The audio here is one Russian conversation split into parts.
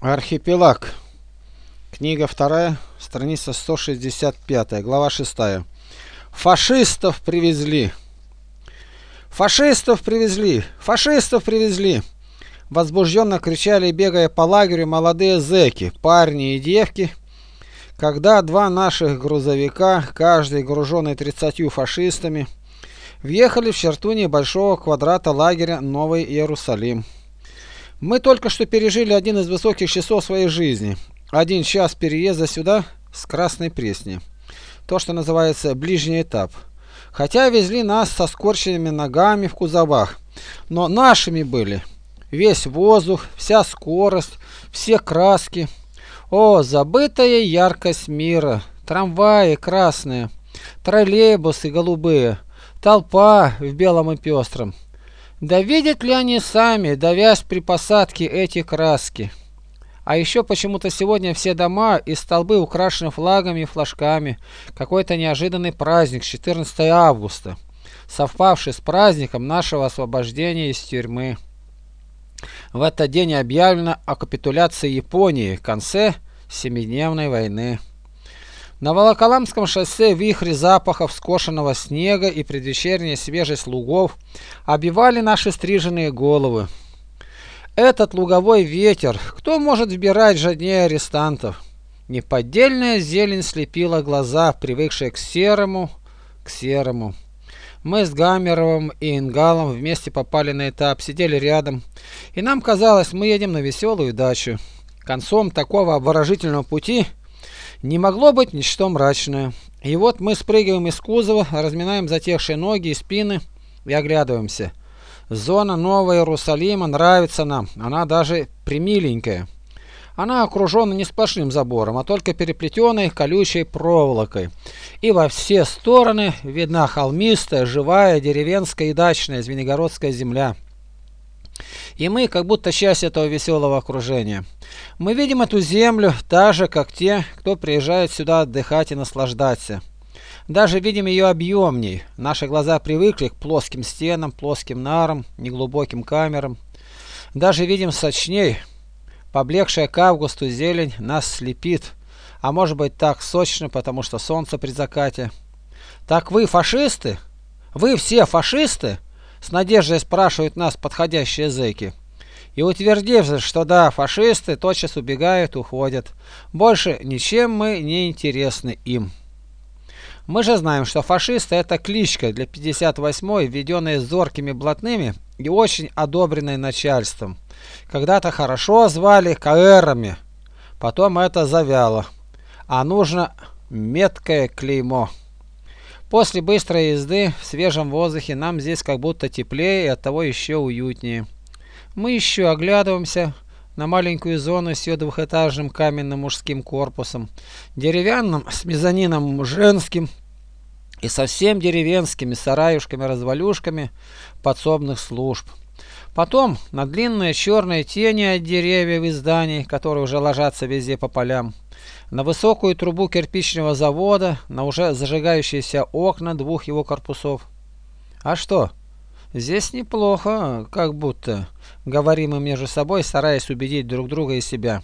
Архипелаг. Книга вторая, страница 165, глава 6. Фашистов привезли. Фашистов привезли! Фашистов привезли! Возбужденно кричали, бегая по лагерю, молодые зэки, парни и девки, когда два наших грузовика, каждый груженный тридцатью фашистами, въехали в черту небольшого квадрата лагеря Новый Иерусалим. Мы только что пережили один из высоких часов своей жизни. Один час переезда сюда с Красной Пресни. То, что называется ближний этап. Хотя везли нас со скорченными ногами в кузовах. Но нашими были. Весь воздух, вся скорость, все краски. О, забытая яркость мира. Трамваи красные, троллейбусы голубые, толпа в белом и пестром. Да видят ли они сами, давясь при посадке эти краски? А еще почему-то сегодня все дома и столбы украшены флагами и флажками. Какой-то неожиданный праздник, 14 августа, совпавший с праздником нашего освобождения из тюрьмы. В этот день объявлено о капитуляции Японии, конце Семидневной войны. На Волоколамском шоссе вихри запахов скошенного снега и предвечерняя свежесть лугов обивали наши стриженные головы. Этот луговой ветер, кто может вбирать жаднее арестантов? Неподдельная зелень слепила глаза, привыкшие к серому, к серому. Мы с Гамеровым и Ингалом вместе попали на этап, сидели рядом, и нам казалось, мы едем на веселую дачу. Концом такого обворожительного пути – не могло быть ничто мрачное. И вот мы спрыгиваем из кузова, разминаем затекшие ноги и спины и оглядываемся. Зона Нового Иерусалима нравится нам, она даже примиленькая. Она окружена не сплошным забором, а только переплетенной колючей проволокой. И во все стороны видна холмистая, живая, деревенская и дачная Звенигородская земля. И мы как будто часть этого веселого окружения. Мы видим эту землю так же, как те, кто приезжает сюда отдыхать и наслаждаться. Даже видим ее объемней. Наши глаза привыкли к плоским стенам, плоским нарам, неглубоким камерам. Даже видим сочней. Поблекшая к августу зелень нас слепит. А может быть так сочно, потому что солнце при закате. Так вы фашисты? Вы все фашисты? С надеждой спрашивают нас подходящие зэки. И утвердив, что да, фашисты тотчас убегают, уходят. Больше ничем мы не интересны им. Мы же знаем, что фашисты это кличка для 58-й, введенная зоркими блатными и очень одобренной начальством. Когда-то хорошо звали КРами, потом это завяло. А нужно меткое клеймо. После быстрой езды в свежем воздухе нам здесь как будто теплее и оттого еще уютнее. Мы еще оглядываемся на маленькую зону с ее двухэтажным каменным мужским корпусом, деревянным с мезонином женским и совсем деревенскими сараюшками-развалюшками подсобных служб. Потом на длинные черные тени от деревьев и зданий, которые уже ложатся везде по полям, на высокую трубу кирпичного завода, на уже зажигающиеся окна двух его корпусов. А что? Здесь неплохо, как будто, говорим мы между собой, стараясь убедить друг друга и себя.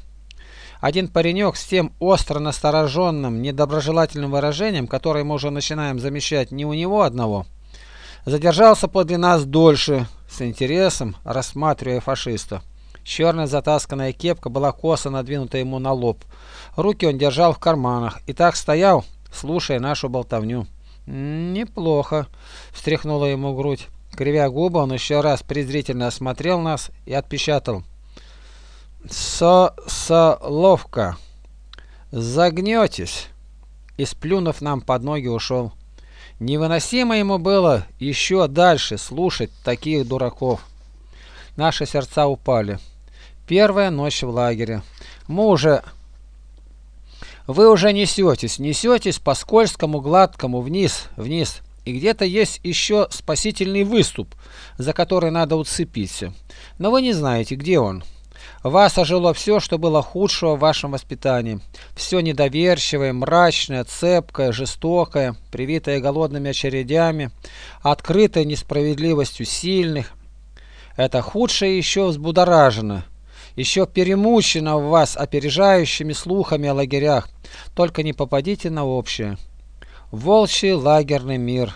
Один паренек с тем остро настороженным, недоброжелательным выражением, которое мы уже начинаем замечать не у него одного, задержался подле нас дольше, с интересом рассматривая фашиста. Черная затасканная кепка была косо надвинута ему на лоб. Руки он держал в карманах и так стоял, слушая нашу болтовню. «Неплохо», — встряхнула ему грудь. Кривя губы, он еще раз презрительно осмотрел нас и отпечатал. «Со-соловка! Загнетесь!» И сплюнув нам под ноги ушел. Невыносимо ему было еще дальше слушать таких дураков. Наши сердца упали. Первая ночь в лагере. Мы уже... Вы уже несетесь, несетесь по скользкому, гладкому, вниз, вниз и где-то есть еще спасительный выступ, за который надо уцепиться. Но вы не знаете, где он. Вас ожило все, что было худшего в вашем воспитании. Все недоверчивое, мрачное, цепкое, жестокое, привитое голодными очередями, открытое несправедливостью сильных. Это худшее еще взбудоражено. Еще перемучено в вас опережающими слухами о лагерях, только не попадите на общее. Волчий лагерный мир.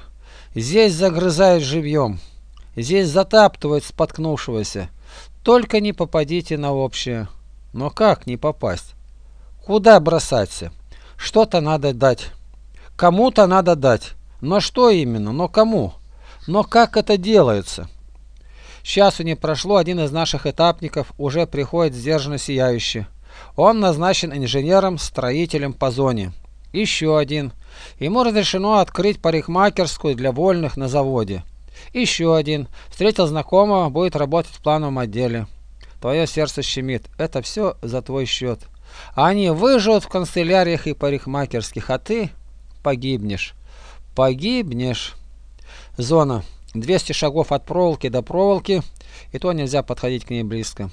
Здесь загрызают живьем, здесь затаптывают споткнувшегося. Только не попадите на общее. Но как не попасть? Куда бросаться? Что-то надо дать. Кому-то надо дать. Но что именно? Но кому? Но как это делается? Часу не прошло, один из наших этапников уже приходит сдержанно сияющий. Он назначен инженером-строителем по зоне. Еще один. Ему разрешено открыть парикмахерскую для вольных на заводе. Еще один. Встретил знакомого, будет работать в плановом отделе. Твое сердце щемит. Это все за твой счет. Они выживут в канцеляриях и парикмахерских, а ты погибнешь. Погибнешь. Зона. 200 шагов от проволоки до проволоки, и то нельзя подходить к ней близко.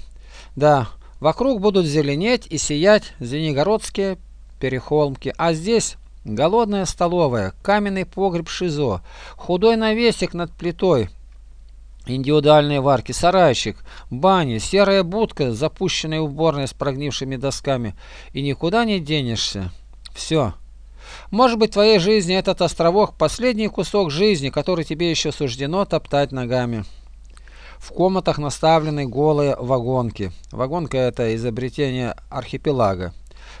Да, вокруг будут зеленеть и сиять звенигородские перехолмки, а здесь голодная столовая, каменный погреб ШИЗО, худой навесик над плитой, индивидуальные варки, сарайчик, бани, серая будка, запущенная уборная с прогнившими досками, и никуда не денешься. Все. Может быть, в твоей жизни этот островок – последний кусок жизни, который тебе еще суждено топтать ногами. В комнатах наставлены голые вагонки. Вагонка – это изобретение архипелага.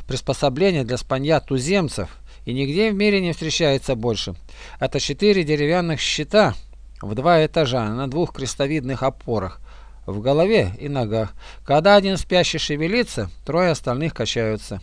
Приспособление для спанья туземцев и нигде в мире не встречается больше. Это четыре деревянных щита в два этажа на двух крестовидных опорах в голове и ногах. Когда один спящий шевелится, трое остальных качаются.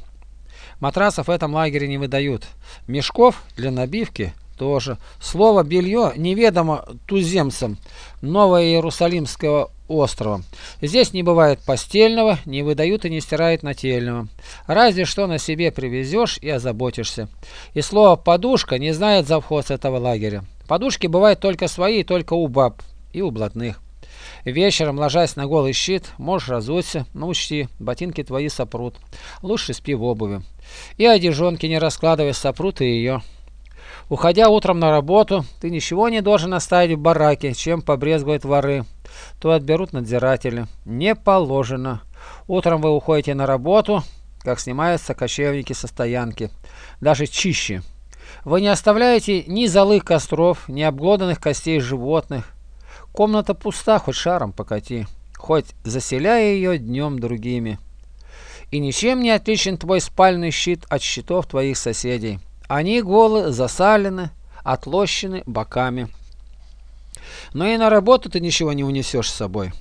Матрасов в этом лагере не выдают. Мешков для набивки тоже. Слово «белье» неведомо туземцам Нового Иерусалимского острова. Здесь не бывает постельного, не выдают и не стирают нательного. Разве что на себе привезешь и озаботишься. И слово «подушка» не знает завхоз этого лагеря. Подушки бывают только свои, только у баб и у блатных. Вечером, ложась на голый щит, можешь разуться, но учти, ботинки твои сопрут. Лучше спи в обуви. И одежонки не раскладывай, сопрут и ее. Уходя утром на работу, ты ничего не должен оставить в бараке, чем побрезгуют воры. То отберут надзиратели. Не положено. Утром вы уходите на работу, как снимаются кочевники со стоянки. Даже чище. Вы не оставляете ни золых костров, ни обглоданных костей животных. Комната пуста, хоть шаром покати, хоть заселяя ее днем другими. И ничем не отличен твой спальный щит от щитов твоих соседей. Они голы, засалены, отлощены боками. Но и на работу ты ничего не унесешь с собой.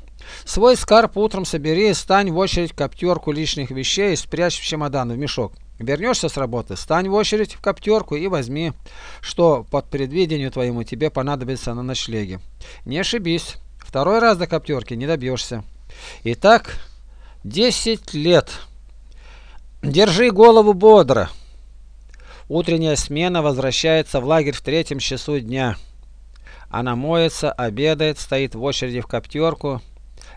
Свой скарб утром собери, стань в очередь коптерку лишних вещей и спрячь в чемодан, в мешок. Вернешься с работы, стань в очередь в коптерку и возьми, что под предвидению твоему тебе понадобится на ночлеге. Не ошибись, второй раз до коптерки не добьешься. Итак, 10 лет. Держи голову бодро. Утренняя смена возвращается в лагерь в третьем часу дня. Она моется, обедает, стоит в очереди в коптерку,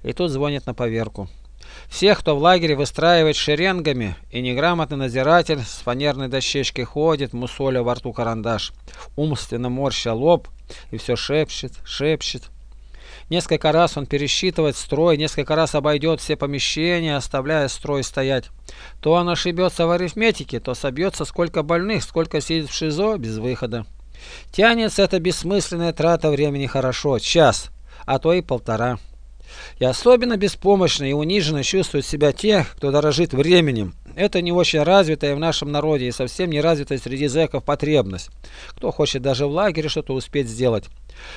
и тут звонит на поверку. Всех, кто в лагере выстраивает шеренгами, и неграмотный надзиратель с фанерной дощечкой ходит, мусоля во рту карандаш, умственно морща лоб, и все шепчет, шепчет. Несколько раз он пересчитывает строй, несколько раз обойдет все помещения, оставляя строй стоять. То он ошибется в арифметике, то собьется, сколько больных, сколько сидит в ШИЗО без выхода. Тянется эта бессмысленная трата времени хорошо, час, а то и полтора. И особенно беспомощно и униженно чувствуют себя те, кто дорожит временем. Это не очень развитая в нашем народе и совсем не развитая среди зэков потребность. Кто хочет даже в лагере что-то успеть сделать.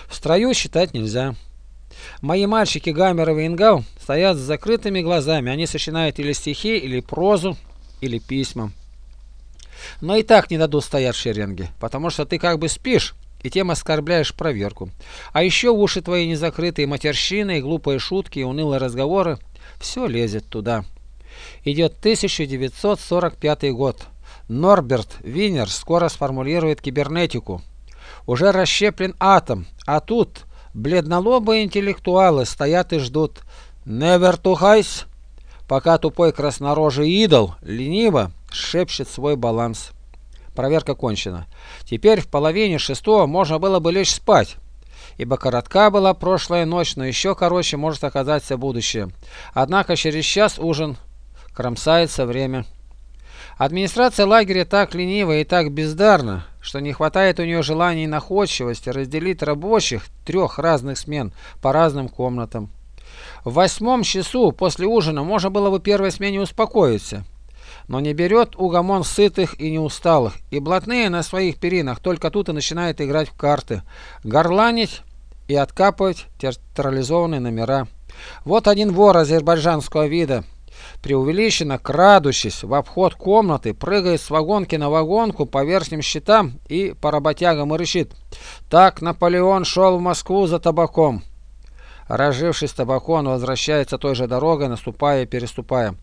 В строю считать нельзя. Мои мальчики Гамеров и Ингау стоят с закрытыми глазами. Они сочиняют или стихи, или прозу, или письма. Но и так не дадут стоять в шеренге, потому что ты как бы спишь, и тем оскорбляешь проверку. А еще уши твои не закрытые матерщины, и глупые шутки, и унылые разговоры. Все лезет туда. Идет 1945 год. Норберт Винер скоро сформулирует кибернетику. Уже расщеплен атом, а тут бледнолобые интеллектуалы стоят и ждут. Never to heights, пока тупой краснорожий идол лениво шепчет свой баланс. Проверка кончена. Теперь в половине шестого можно было бы лечь спать. ибо коротка была прошлая ночь, но еще короче может оказаться будущее. Однако через час ужин кромсается время. Администрация лагеря так ленива и так бездарна, что не хватает у нее желания и находчивости разделить рабочих трех разных смен по разным комнатам. В восьмом часу после ужина можно было бы первой смене успокоиться, но не берет угомон сытых и неусталых, и блатные на своих перинах только тут и начинают играть в карты, горланить и откапывать театрализованные номера. Вот один вор азербайджанского вида – преувеличенно крадущись в обход комнаты, прыгает с вагонки на вагонку по верхним щитам и по работягам и рычит. Так Наполеон шел в Москву за табаком. Разжившись табаком, он возвращается той же дорогой, наступая и переступая.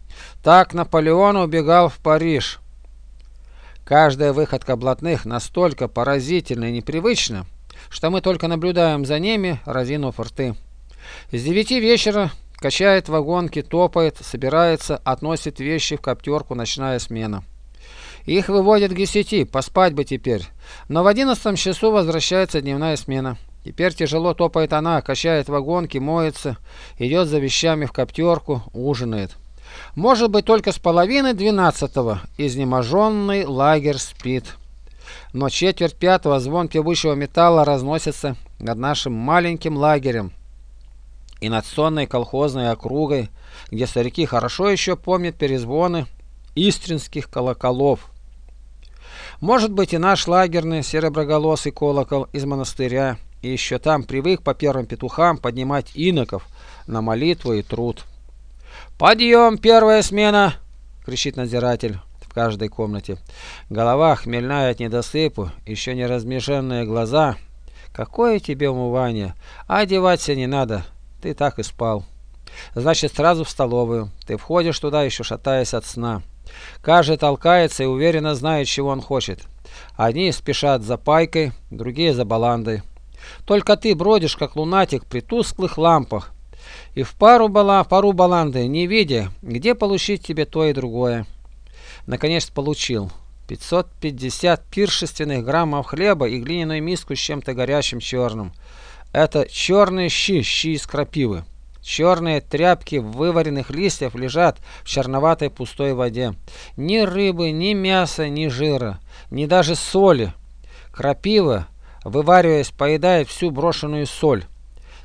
Так Наполеон убегал в Париж. Каждая выходка блатных настолько поразительна и непривычна, что мы только наблюдаем за ними, разинув рты. С девяти вечера Качает вагонки, топает, собирается, относит вещи в коптерку «Ночная смена». Их выводят к десяти, поспать бы теперь. Но в одиннадцатом часу возвращается дневная смена. Теперь тяжело топает она, качает вагонки, моется, идет за вещами в коптерку, ужинает. Может быть, только с половины двенадцатого изнеможенный лагерь спит. Но четверть пятого звон певущего металла разносится над нашим маленьким лагерем и над сонной колхозной округой, где старики хорошо еще помнят перезвоны истринских колоколов. Может быть и наш лагерный сереброголосый колокол из монастыря, еще там привык по первым петухам поднимать иноков на молитву и труд. «Подъем, первая смена!» — кричит надзиратель в каждой комнате. Голова хмельная от недосыпу, еще не размешенные глаза. Какое тебе умывание! Одеваться не надо, ты так и спал. Значит, сразу в столовую. Ты входишь туда, еще шатаясь от сна. Каждый толкается и уверенно знает, чего он хочет. Одни спешат за пайкой, другие за баландой. Только ты бродишь, как лунатик, при тусклых лампах. И в пару бала, пару баланды, не видя, где получить тебе то и другое. Наконец получил. 550 пиршественных граммов хлеба и глиняную миску с чем-то горячим черным. Это черные щи, щи из крапивы. Черные тряпки вываренных листьев лежат в черноватой пустой воде. Ни рыбы, ни мяса, ни жира, ни даже соли. Крапива, вывариваясь, поедает всю брошенную соль.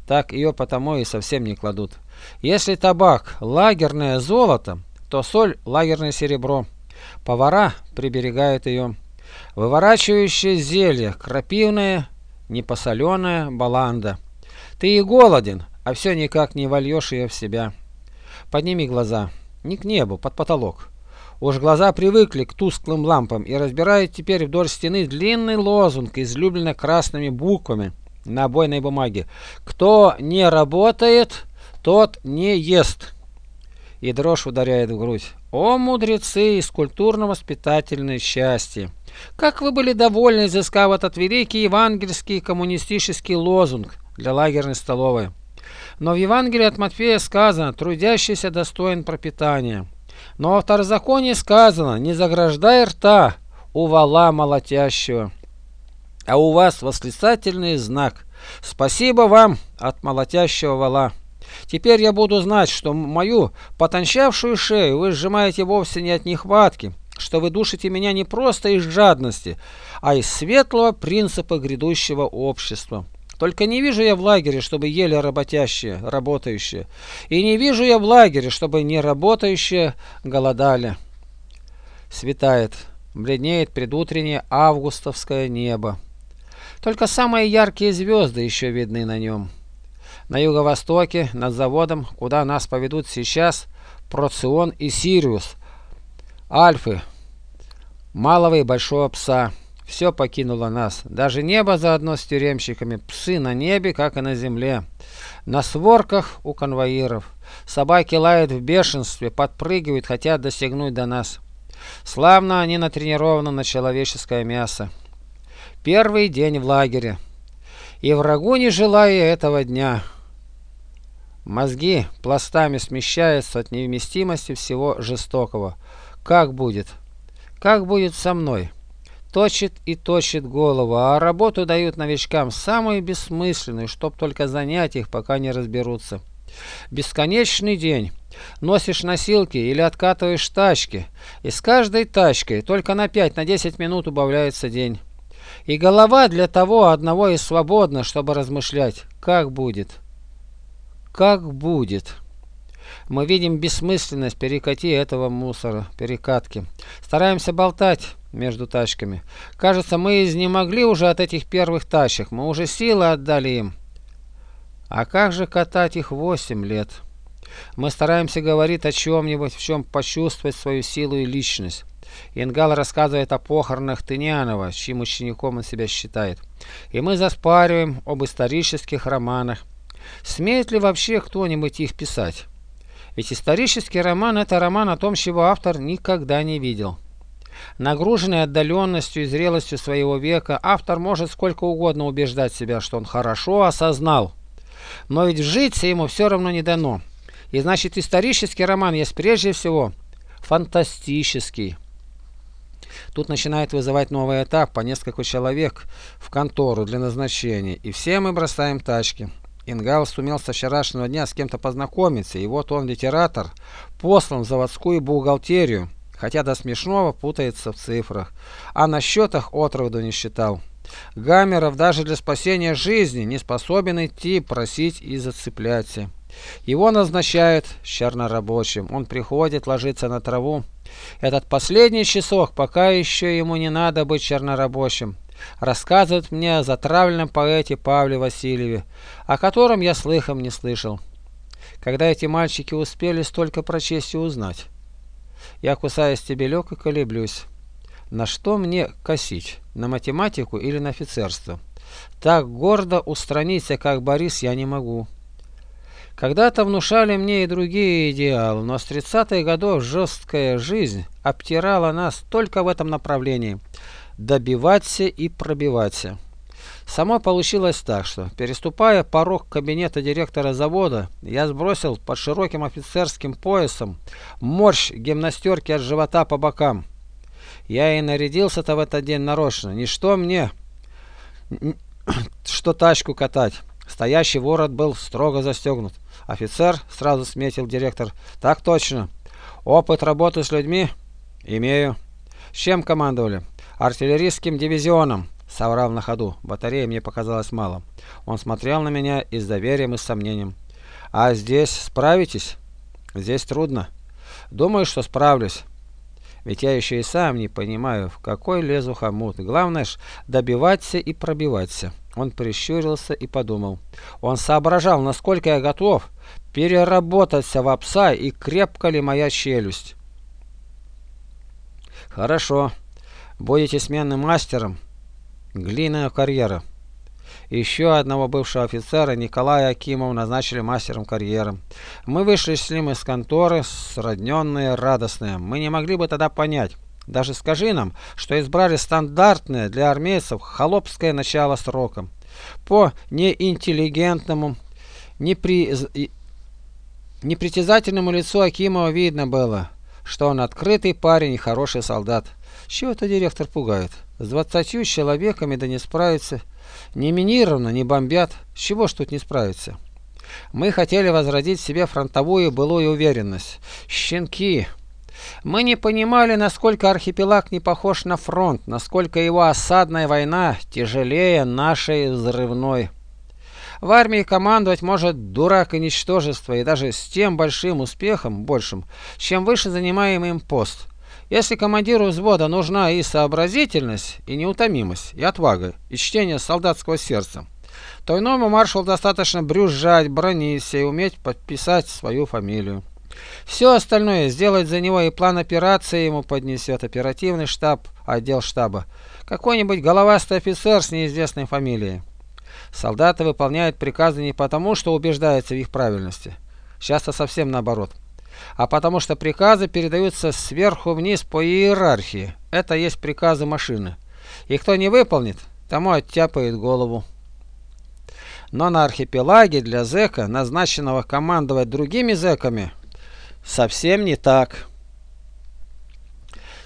Так ее потому и совсем не кладут. Если табак – лагерное золото, то соль – лагерное серебро. Повара приберегают ее. Выворачивающее зелье, крапивное непосоленая баланда. Ты и голоден, а все никак не вольешь ее в себя. Подними глаза. Не к небу, под потолок. Уж глаза привыкли к тусклым лампам и разбирают теперь вдоль стены длинный лозунг, излюбленно красными буквами на обойной бумаге. «Кто не работает, тот не ест». И дрожь ударяет в грудь. О, мудрецы из культурно-воспитательной счастья! Как вы были довольны, изыскав этот великий евангельский коммунистический лозунг для лагерной столовой. Но в Евангелии от Матфея сказано «трудящийся достоин пропитания». Но во второзаконии сказано «не заграждай рта у вала молотящего». А у вас восклицательный знак «Спасибо вам от молотящего вала». Теперь я буду знать, что мою потончавшую шею вы сжимаете вовсе не от нехватки, что вы душите меня не просто из жадности, а из светлого принципа грядущего общества. Только не вижу я в лагере, чтобы ели работящие, работающие. И не вижу я в лагере, чтобы не работающие голодали. Светает, бледнеет предутреннее августовское небо. Только самые яркие звезды еще видны на нем. На юго-востоке, над заводом, куда нас поведут сейчас, Процион и Сириус, Альфы, малого и большого пса. Все покинуло нас. Даже небо заодно с тюремщиками. Псы на небе, как и на земле. На сворках у конвоиров. Собаки лают в бешенстве, подпрыгивают, хотят достигнуть до нас. Славно они натренированы на человеческое мясо. Первый день в лагере. И врагу не желаю этого дня. Мозги пластами смещаются от невместимости всего жестокого. Как будет? Как будет со мной? Точит и точит голову, а работу дают новичкам самую бессмысленную, чтоб только занять их, пока не разберутся. Бесконечный день. Носишь носилки или откатываешь тачки, и с каждой тачкой только на 5-10 на минут убавляется день. И голова для того одного и свободна, чтобы размышлять, как будет. Как будет. Мы видим бессмысленность перекати этого мусора, перекатки. Стараемся болтать между тачками. Кажется, мы изнемогли уже от этих первых тачек, мы уже силы отдали им. А как же катать их восемь лет? Мы стараемся говорить о чем-нибудь, в чем почувствовать свою силу и личность. Ингал рассказывает о похоронах Тынянова, чьим учеником он себя считает. И мы заспариваем об исторических романах. Смеет ли вообще кто-нибудь их писать? Ведь исторический роман – это роман о том, чего автор никогда не видел. Нагруженный отдаленностью и зрелостью своего века, автор может сколько угодно убеждать себя, что он хорошо осознал. Но ведь жить ему все равно не дано. И значит исторический роман есть прежде всего фантастический. Тут начинает вызывать новый этап по несколько человек в контору для назначения, и все мы бросаем тачки. Ингал сумел со вчерашнего дня с кем-то познакомиться, и вот он, литератор, послан в заводскую бухгалтерию, хотя до смешного путается в цифрах, а на счетах отроду не считал. Гамеров даже для спасения жизни не способен идти, просить и зацепляться. Его назначают чернорабочим. Он приходит, ложится на траву. Этот последний часок, пока еще ему не надо быть чернорабочим, рассказывает мне о затравленном поэте Павле Васильеве, о котором я слыхом не слышал. Когда эти мальчики успели столько прочесть и узнать? Я кусаю стебелек и колеблюсь. На что мне косить? На математику или на офицерство? Так гордо устраниться, как Борис, я не могу. Когда-то внушали мне и другие идеалы, но с 30-х годов жесткая жизнь обтирала нас только в этом направлении – добиваться и пробиваться. Само получилось так, что, переступая порог кабинета директора завода, я сбросил под широким офицерским поясом морщ гимнастерки от живота по бокам. Я и нарядился-то в этот день нарочно. Ничто мне, что тачку катать. Стоящий ворот был строго застегнут. Офицер, сразу сметил директор. Так точно. Опыт работы с людьми? Имею. С чем командовали? Артиллерийским дивизионом. Соврал на ходу. Батареи мне показалось мало. Он смотрел на меня и с доверием и с сомнением. А здесь справитесь? Здесь трудно. Думаю, что справлюсь. Ведь я еще и сам не понимаю, в какой лезу хомут. Главное ж добиваться и пробиваться. Он прищурился и подумал. Он соображал, насколько я готов переработаться в пса и крепко ли моя челюсть. Хорошо. Будете сменным мастером. Глиняная карьера. Еще одного бывшего офицера, Николая Акимова, назначили мастером карьеры. Мы вышли с ним из конторы, сродненные, радостные. Мы не могли бы тогда понять, даже скажи нам, что избрали стандартное для армейцев холопское начало срока. По неинтеллигентному, непри... непритязательному лицу Акимова видно было, что он открытый парень и хороший солдат. Чего-то директор пугает. С двадцатью человеками да не справится. Не минировано, не бомбят. С чего ж тут не справиться? Мы хотели возродить в себе фронтовую былую уверенность. Щенки! Мы не понимали, насколько архипелаг не похож на фронт, насколько его осадная война тяжелее нашей взрывной. В армии командовать может дурак и ничтожество, и даже с тем большим успехом, большим, чем выше занимаемый им пост. Если командиру взвода нужна и сообразительность, и неутомимость, и отвага, и чтение солдатского сердца, то иному маршалу достаточно брюзжать, брониться и уметь подписать свою фамилию. Все остальное сделать за него и план операции ему поднесет оперативный штаб, отдел штаба. Какой-нибудь головастый офицер с неизвестной фамилией. Солдаты выполняют приказы не потому, что убеждаются в их правильности. Часто совсем наоборот. А потому что приказы передаются сверху вниз по иерархии. Это есть приказы машины. И кто не выполнит, тому оттяпает голову. Но на архипелаге для зэка, назначенного командовать другими зэками, Совсем не так.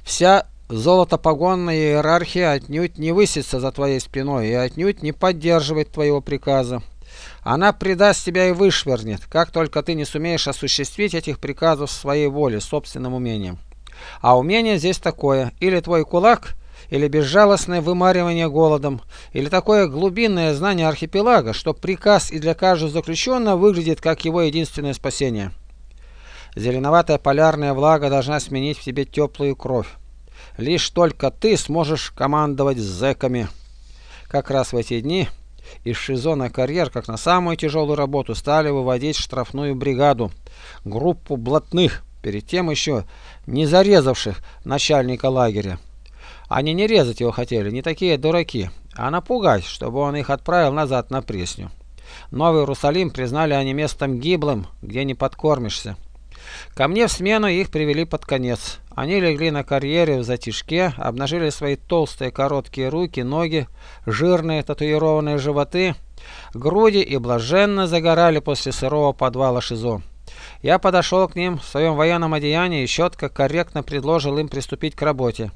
Вся Золото погонной иерархии отнюдь не высится за твоей спиной и отнюдь не поддерживает твоего приказа. Она предаст тебя и вышвырнет, как только ты не сумеешь осуществить этих приказов своей воле, собственным умением. А умение здесь такое, или твой кулак, или безжалостное вымаривание голодом, или такое глубинное знание архипелага, что приказ и для каждого заключенного выглядит как его единственное спасение. Зеленоватая полярная влага должна сменить в тебе теплую кровь. Лишь только ты сможешь командовать зэками. Как раз в эти дни из ШИЗО на карьер, как на самую тяжелую работу, стали выводить штрафную бригаду, группу блатных, перед тем еще не зарезавших начальника лагеря. Они не резать его хотели, не такие дураки, а напугать, чтобы он их отправил назад на Пресню. Новый Иерусалим признали они местом гиблым, где не подкормишься. Ко мне в смену их привели под конец. Они легли на карьере в затишке, обнажили свои толстые короткие руки, ноги, жирные татуированные животы, груди и блаженно загорали после сырого подвала ШИЗО. Я подошел к ним в своем военном одеянии и четко, корректно предложил им приступить к работе.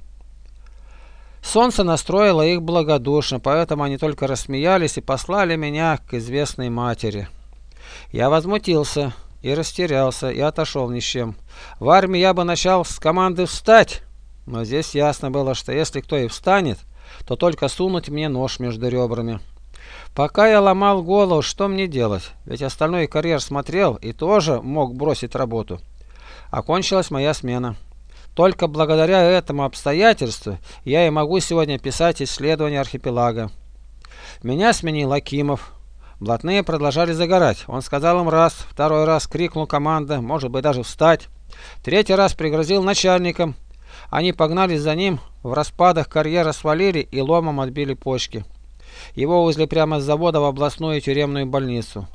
Солнце настроило их благодушно, поэтому они только рассмеялись и послали меня к известной матери. Я возмутился и растерялся, и отошел ни с чем. В армии я бы начал с команды «встать», но здесь ясно было, что если кто и встанет, то только сунуть мне нож между ребрами. Пока я ломал голову, что мне делать, ведь остальной карьер смотрел и тоже мог бросить работу. Окончилась моя смена. Только благодаря этому обстоятельству я и могу сегодня писать исследования архипелага. Меня сменил Акимов, Блатные продолжали загорать. Он сказал им раз, второй раз крикнул команда, может быть даже встать. Третий раз пригрозил начальникам. Они погнались за ним, в распадах карьера свалили и ломом отбили почки. Его увезли прямо с завода в областную тюремную больницу.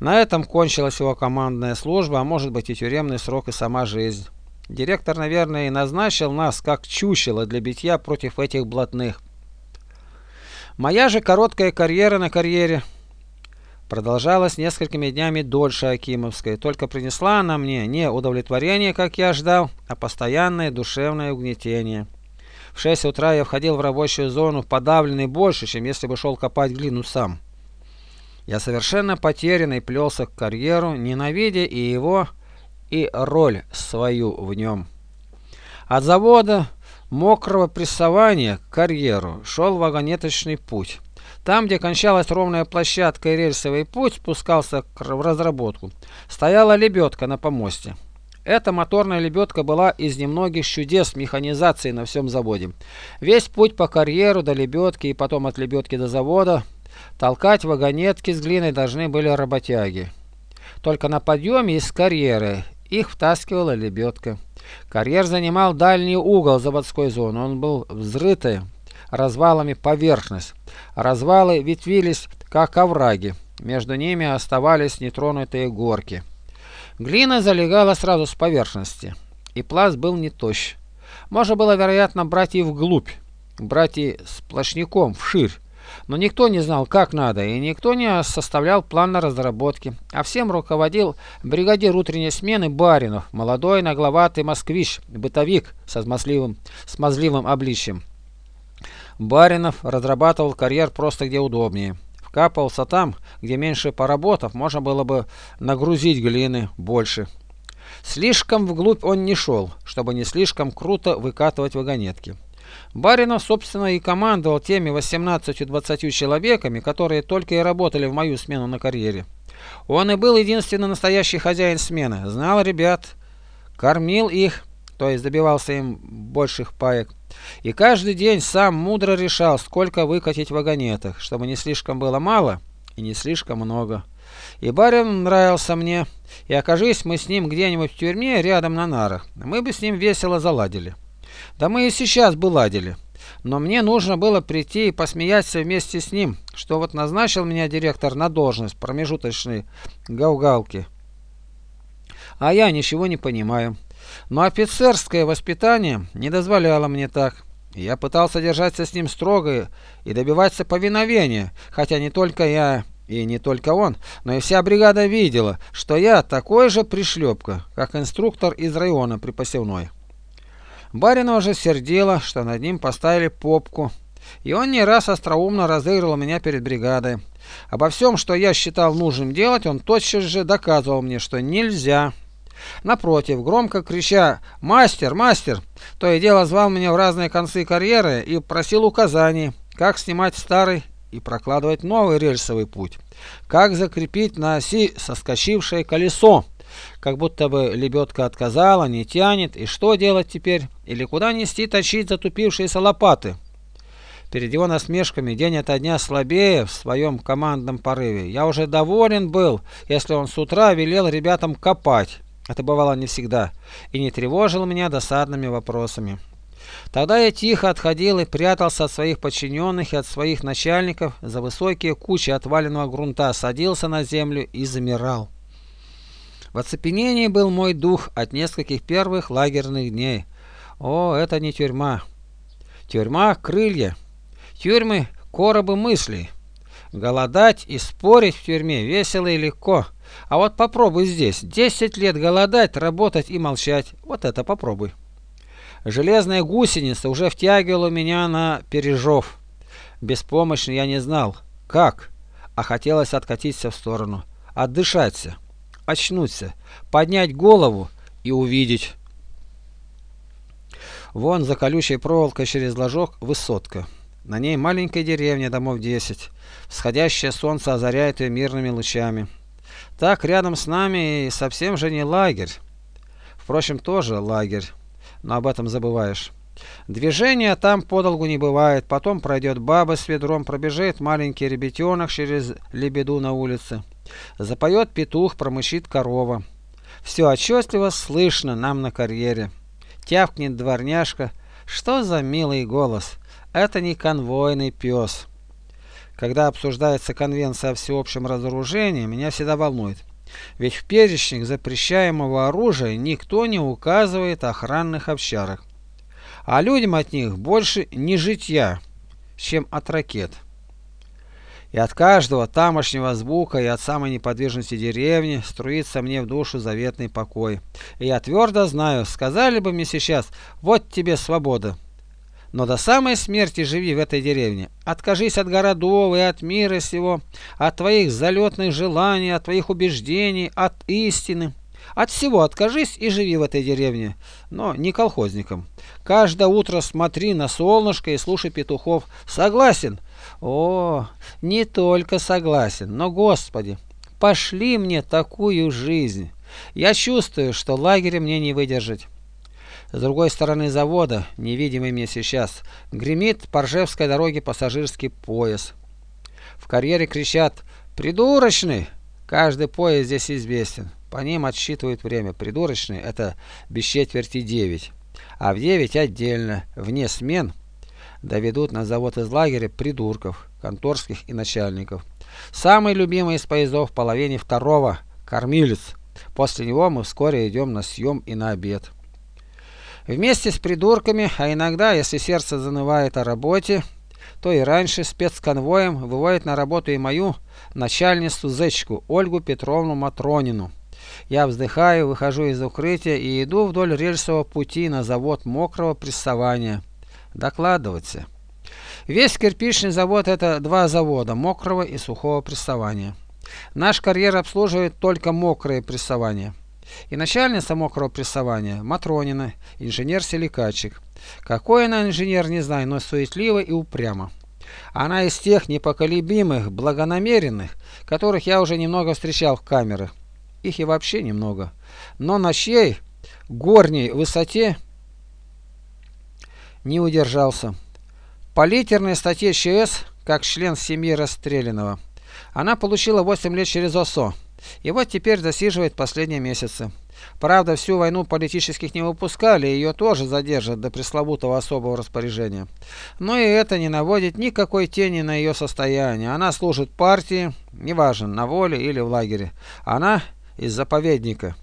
На этом кончилась его командная служба, а может быть и тюремный срок и сама жизнь. Директор, наверное, и назначил нас как чучело для битья против этих блатных. Моя же короткая карьера на карьере продолжалась несколькими днями дольше Акимовской, только принесла она мне не удовлетворение, как я ждал, а постоянное душевное угнетение. В 6 утра я входил в рабочую зону, подавленный больше, чем если бы шел копать глину сам. Я совершенно потерянный плелся к карьеру, ненавидя и его, и роль свою в нем. От завода мокрого прессования к карьеру шел вагонеточный путь. Там, где кончалась ровная площадка и рельсовый путь спускался в разработку, стояла лебедка на помосте. Эта моторная лебедка была из немногих чудес механизации на всем заводе. Весь путь по карьеру до лебедки и потом от лебедки до завода толкать вагонетки с глиной должны были работяги. Только на подъеме из карьеры их втаскивала лебедка. Карьер занимал дальний угол заводской зоны. Он был взрытый развалами поверхность. Развалы ветвились, как овраги. Между ними оставались нетронутые горки. Глина залегала сразу с поверхности, и пласт был не тощ. Можно было, вероятно, брать и вглубь, брать и сплошняком, вширь. Но никто не знал, как надо, и никто не составлял план на разработке. А всем руководил бригадир утренней смены Баринов, молодой нагловатый москвич, бытовик со смазливым, смазливым обличьем. Баринов разрабатывал карьер просто где удобнее. Вкапывался там, где меньше поработав, можно было бы нагрузить глины больше. Слишком вглубь он не шел, чтобы не слишком круто выкатывать вагонетки. Баринов, собственно, и командовал теми 18-20 человеками, которые только и работали в мою смену на карьере. Он и был единственный настоящий хозяин смены, знал ребят, кормил их, то есть добивался им больших паек. И каждый день сам мудро решал, сколько выкатить в вагонетах, чтобы не слишком было мало и не слишком много. И барин нравился мне, и окажись мы с ним где-нибудь в тюрьме рядом на нарах, мы бы с ним весело заладили. Да мы и сейчас бы ладили. Но мне нужно было прийти и посмеяться вместе с ним, что вот назначил меня директор на должность промежуточной гаугалки. А я ничего не понимаю. Но офицерское воспитание не дозволяло мне так. Я пытался держаться с ним строго и добиваться повиновения, хотя не только я и не только он, но и вся бригада видела, что я такой же пришлепка, как инструктор из района при посевной. Барина уже сердило, что над ним поставили попку, и он не раз остроумно разыгрывал меня перед бригадой. Обо всем, что я считал нужным делать, он тотчас же доказывал мне, что нельзя. Напротив, громко крича «Мастер! Мастер!», то и дело звал меня в разные концы карьеры и просил указаний, как снимать старый и прокладывать новый рельсовый путь, как закрепить на оси соскочившее колесо, как будто бы лебедка отказала, не тянет, и что делать теперь, или куда нести точить затупившиеся лопаты. Перед его насмешками день ото дня слабее в своем командном порыве. Я уже доволен был, если он с утра велел ребятам копать. Это бывало не всегда. И не тревожил меня досадными вопросами. Тогда я тихо отходил и прятался от своих подчиненных и от своих начальников за высокие кучи отваленного грунта, садился на землю и замирал. В оцепенении был мой дух от нескольких первых лагерных дней. О, это не тюрьма. Тюрьма — крылья. Тюрьмы — коробы мыслей. Голодать и спорить в тюрьме весело и легко. А вот попробуй здесь. Десять лет голодать, работать и молчать. Вот это попробуй. Железная гусеница уже втягивала меня на пережов. Беспомощно я не знал, как, а хотелось откатиться в сторону, отдышаться, очнуться, поднять голову и увидеть. Вон за колючей проволокой через ложок высотка. На ней маленькая деревня, домов десять. Всходящее солнце озаряет ее мирными лучами. Так рядом с нами совсем же не лагерь. Впрочем, тоже лагерь, но об этом забываешь. Движения там подолгу не бывает, потом пройдет баба с ведром, пробежит маленький ребятенок через лебеду на улице. Запоет петух, промычит корова. Все отчетливо слышно нам на карьере. Тявкнет дворняжка. Что за милый голос? Это не конвойный пес. Когда обсуждается конвенция о всеобщем разоружении, меня всегда волнует. Ведь в перечнях запрещаемого оружия никто не указывает охранных общарах. А людям от них больше не житья, чем от ракет. И от каждого тамошнего звука и от самой неподвижности деревни струится мне в душу заветный покой. И я твердо знаю, сказали бы мне сейчас, вот тебе свобода. Но до самой смерти живи в этой деревне. Откажись от городов и от мира сего, от твоих залетных желаний, от твоих убеждений, от истины. От всего откажись и живи в этой деревне, но не колхозником. Каждое утро смотри на солнышко и слушай петухов. Согласен? О, не только согласен, но, Господи, пошли мне такую жизнь. Я чувствую, что лагеря мне не выдержать. С другой стороны завода, невидимый мне сейчас, гремит по Ржевской дороге пассажирский поезд. В карьере кричат «Придурочный!» Каждый поезд здесь известен. По ним отсчитывают время. Придурочный – это без четверти девять. А в девять отдельно, вне смен, доведут на завод из лагеря придурков, конторских и начальников. Самый любимый из поездов половине второго – кормилец. После него мы вскоре идем на съем и на обед. Вместе с придурками, а иногда, если сердце занывает о работе, то и раньше спецконвоем выводит на работу и мою начальницу зечку Ольгу Петровну Матронину. Я вздыхаю, выхожу из укрытия и иду вдоль рельсового пути на завод мокрого прессования. Докладываться. Весь кирпичный завод это два завода, мокрого и сухого прессования. Наш карьер обслуживает только мокрое прессование и начальница мокрого прессования Матронина, инженер-силикатчик. Какой она инженер, не знаю, но суетлива и упряма. Она из тех непоколебимых, благонамеренных, которых я уже немного встречал в камерах. Их и вообще немного. Но на чьей горней высоте не удержался. По литерной статье ЧС, как член семьи расстрелянного, она получила 8 лет через ОСО. И вот теперь засиживает последние месяцы. Правда, всю войну политических не выпускали, ее тоже задержат до пресловутого особого распоряжения. Но и это не наводит никакой тени на ее состояние. Она служит партии, неважно, на воле или в лагере. Она из заповедника.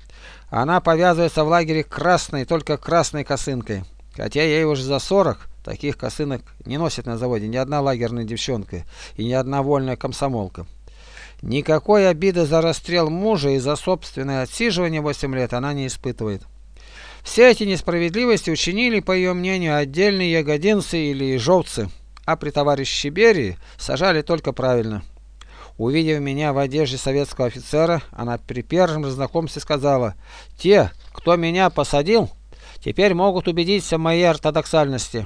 Она повязывается в лагере красной, только красной косынкой. Хотя ей уже за 40, таких косынок не носит на заводе ни одна лагерная девчонка и ни одна вольная комсомолка. Никакой обиды за расстрел мужа и за собственное отсиживание 8 лет она не испытывает. Все эти несправедливости учинили, по ее мнению, отдельные ягодинцы или жовцы, а при товарище Берии сажали только правильно. Увидев меня в одежде советского офицера, она при первом знакомстве сказала, «Те, кто меня посадил, теперь могут убедиться в моей ортодоксальности».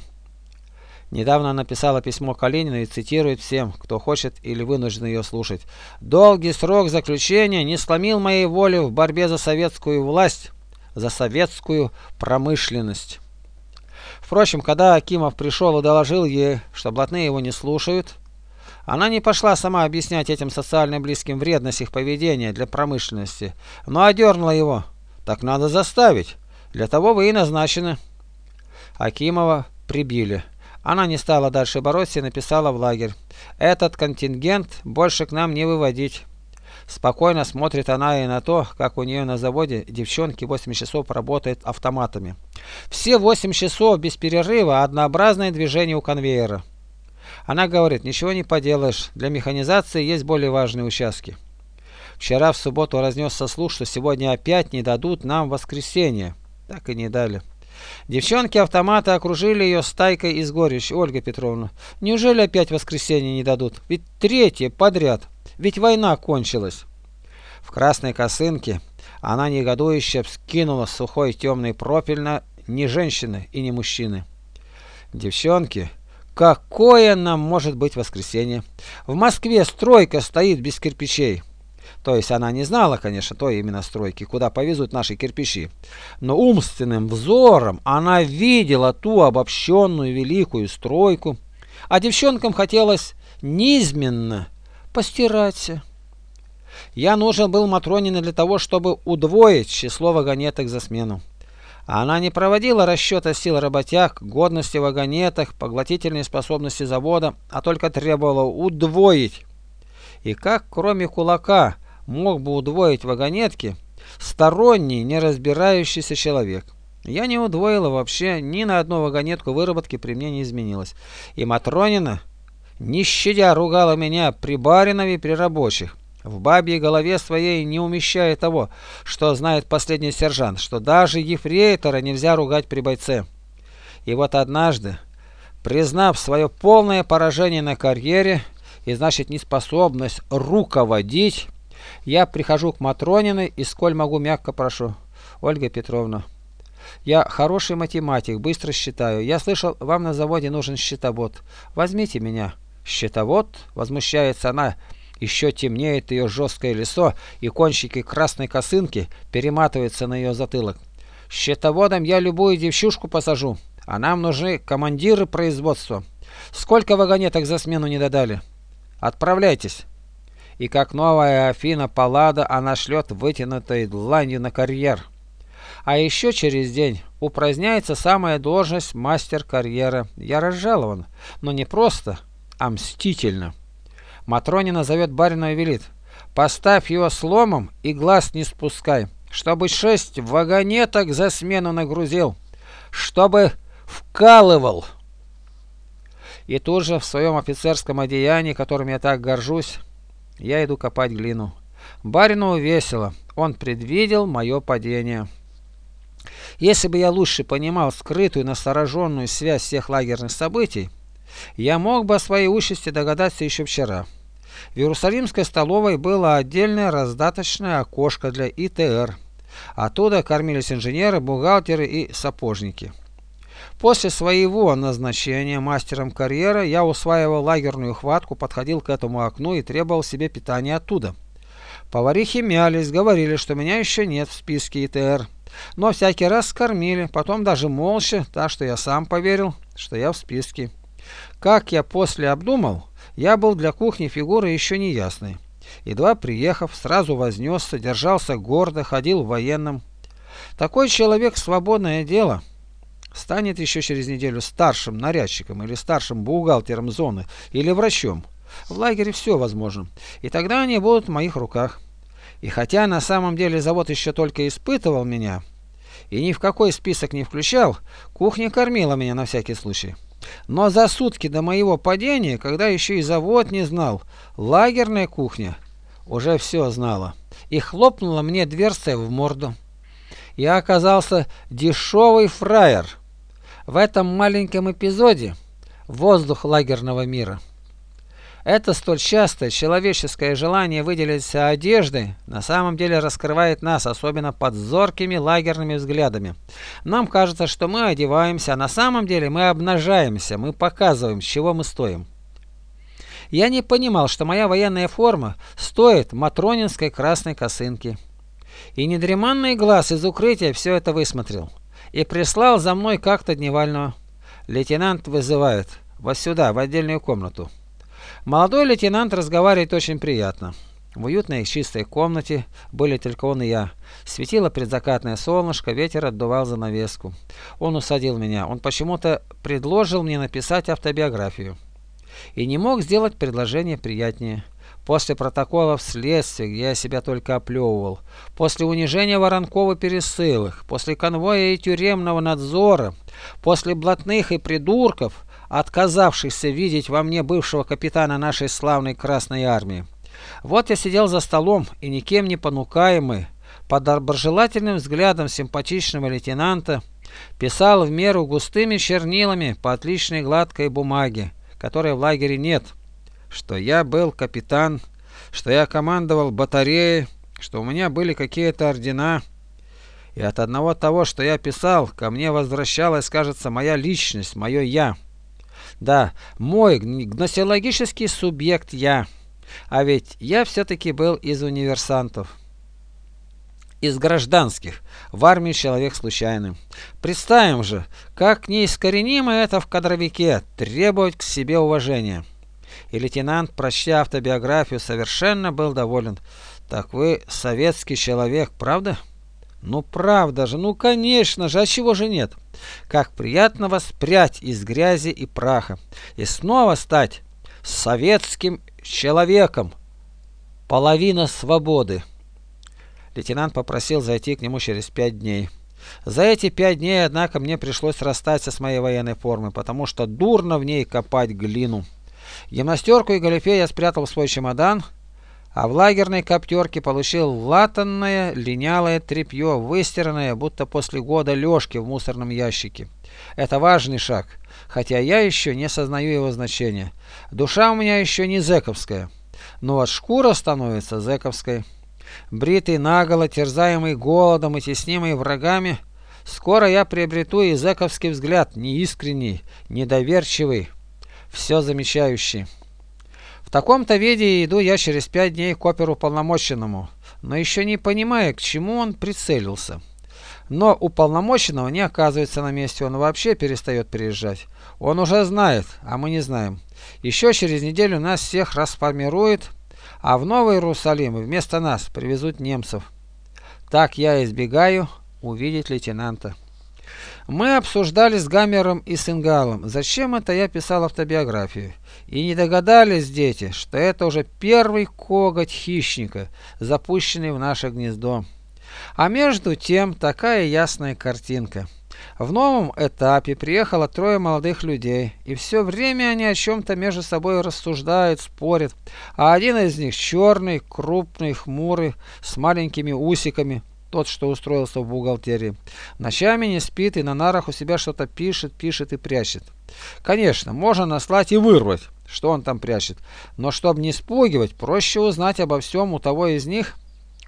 Недавно написала письмо Калинину и цитирует всем, кто хочет или вынужден ее слушать. «Долгий срок заключения не сломил моей воли в борьбе за советскую власть, за советскую промышленность». Впрочем, когда Акимов пришел и доложил ей, что блатные его не слушают, она не пошла сама объяснять этим социально близким вредность их поведения для промышленности, но одернула его. Так надо заставить. Для того вы и назначены. Акимова прибили. Она не стала дальше бороться и написала в лагерь. Этот контингент больше к нам не выводить. Спокойно смотрит она и на то, как у нее на заводе девчонки 8 часов работают автоматами. Все 8 часов без перерыва однообразное движение у конвейера. Она говорит, ничего не поделаешь, для механизации есть более важные участки. Вчера в субботу разнесся слух, что сегодня опять не дадут нам воскресенье. Так и не дали. Девчонки автоматы окружили ее стайкой из горечи. Ольга Петровна, неужели опять воскресенье не дадут? Ведь третье подряд. Ведь война кончилась. В красной косынке она негодующе вскинула сухой темный пропель на ни женщины и ни мужчины. Девчонки, какое нам может быть воскресенье? В Москве стройка стоит без кирпичей. То есть она не знала, конечно, той именно стройки, куда повезут наши кирпичи. Но умственным взором она видела ту обобщенную великую стройку, а девчонкам хотелось низменно постираться. Я нужен был Матронине для того, чтобы удвоить число вагонеток за смену. Она не проводила расчета сил работяг, годности вагонеток, поглотительной способности завода, а только требовала удвоить. И как, кроме кулака, мог бы удвоить вагонетки сторонний, не разбирающийся человек. Я не удвоила вообще, ни на одну вагонетку выработки при мне не изменилось. И Матронина, не щадя, ругала меня при Баринове при рабочих. В бабьей голове своей не умещая того, что знает последний сержант, что даже ефрейтора нельзя ругать при бойце. И вот однажды, признав свое полное поражение на карьере и значит неспособность руководить, я прихожу к Матрониной и сколь могу мягко прошу. Ольга Петровна, я хороший математик, быстро считаю. Я слышал, вам на заводе нужен счетовод. Возьмите меня. Счетовод? Возмущается она. Еще темнеет ее жесткое лицо, и кончики красной косынки перематываются на ее затылок. Счетоводом я любую девчушку посажу, а нам нужны командиры производства. Сколько вагонеток за смену не додали? Отправляйтесь и как новая Афина Паллада она шлет вытянутой дланью на карьер. А еще через день упраздняется самая должность мастер карьера. Я разжалован, но не просто, а мстительно. Матронина зовет барина и велит. Поставь его сломом и глаз не спускай, чтобы шесть вагонеток за смену нагрузил, чтобы вкалывал. И тут же в своем офицерском одеянии, которым я так горжусь, я иду копать глину. Барину весело. Он предвидел мое падение. Если бы я лучше понимал скрытую настороженную связь всех лагерных событий, я мог бы о своей участи догадаться еще вчера. В Иерусалимской столовой было отдельное раздаточное окошко для ИТР. Оттуда кормились инженеры, бухгалтеры и сапожники. После своего назначения мастером карьера я усваивал лагерную хватку, подходил к этому окну и требовал себе питания оттуда. Поварихи мялись, говорили, что меня еще нет в списке ИТР. Но всякий раз кормили, потом даже молча, так что я сам поверил, что я в списке. Как я после обдумал, я был для кухни фигурой еще не ясной. Едва приехав, сразу вознесся, держался гордо, ходил в военном. Такой человек – свободное дело – станет еще через неделю старшим нарядчиком или старшим бухгалтером зоны или врачом. В лагере все возможно. И тогда они будут в моих руках. И хотя на самом деле завод еще только испытывал меня и ни в какой список не включал, кухня кормила меня на всякий случай. Но за сутки до моего падения, когда еще и завод не знал, лагерная кухня уже все знала и хлопнула мне дверцей в морду. Я оказался дешевый фраер в этом маленьком эпизоде воздух лагерного мира. Это столь частое человеческое желание выделиться одеждой на самом деле раскрывает нас, особенно под зоркими лагерными взглядами. Нам кажется, что мы одеваемся, а на самом деле мы обнажаемся, мы показываем, с чего мы стоим. Я не понимал, что моя военная форма стоит матронинской красной косынки. И недреманный глаз из укрытия все это высмотрел. И прислал за мной как-то дневального. Лейтенант вызывает. Вот сюда, в отдельную комнату. Молодой лейтенант разговаривает очень приятно. В уютной и чистой комнате были только он и я. Светило предзакатное солнышко, ветер отдувал занавеску. Он усадил меня. Он почему-то предложил мне написать автобиографию. И не мог сделать предложение приятнее. После протоколов следствия, где я себя только оплевывал, после унижения Воронкова пересылых, после конвоя и тюремного надзора, после блатных и придурков, отказавшихся видеть во мне бывшего капитана нашей славной Красной Армии. Вот я сидел за столом и никем не понукаемый, под доброжелательным взглядом симпатичного лейтенанта, писал в меру густыми чернилами по отличной гладкой бумаге, которой в лагере нет, что я был капитан, что я командовал батареей, что у меня были какие-то ордена, и от одного того, что я писал, ко мне возвращалась, кажется, моя личность, мое «я». Да, мой гносеологический субъект я. А ведь я все-таки был из универсантов. Из гражданских. В армии человек случайный. Представим же, как неискоренимо это в кадровике требовать к себе уважения. И лейтенант, прочтя автобиографию, совершенно был доволен. Так вы советский человек, правда? Ну правда же, ну конечно же, а чего же нет? Как приятно воспрять из грязи и праха и снова стать советским человеком. Половина свободы. Лейтенант попросил зайти к нему через пять дней. За эти пять дней, однако, мне пришлось расстаться с моей военной формой, потому что дурно в ней копать глину. Гимнастерку и галифе я спрятал в свой чемодан, а в лагерной коптерке получил латанное линялое тряпье, выстиранное, будто после года лёжки в мусорном ящике. Это важный шаг, хотя я еще не сознаю его значения. Душа у меня еще не зэковская, но вот шкура становится зэковской. Бритый наголо, терзаемый голодом и теснимый врагами, скоро я приобрету и зэковский взгляд, неискренний, недоверчивый, все замечающий. В таком-то виде иду я через пять дней к оперуполномоченному, но еще не понимая, к чему он прицелился. Но уполномоченного не оказывается на месте, он вообще перестает приезжать. Он уже знает, а мы не знаем. Еще через неделю нас всех расформируют, а в Новый Иерусалим вместо нас привезут немцев. Так я избегаю увидеть лейтенанта. Мы обсуждали с Гамером и Сингалом, зачем это я писал автобиографию. И не догадались дети, что это уже первый коготь хищника, запущенный в наше гнездо. А между тем такая ясная картинка. В новом этапе приехало трое молодых людей, и все время они о чем-то между собой рассуждают, спорят, а один из них черный, крупный, хмурый, с маленькими усиками, тот, что устроился в бухгалтерии. Ночами не спит и на нарах у себя что-то пишет, пишет и прячет. Конечно, можно наслать и вырвать, что он там прячет. Но чтобы не спугивать, проще узнать обо всем у того из них,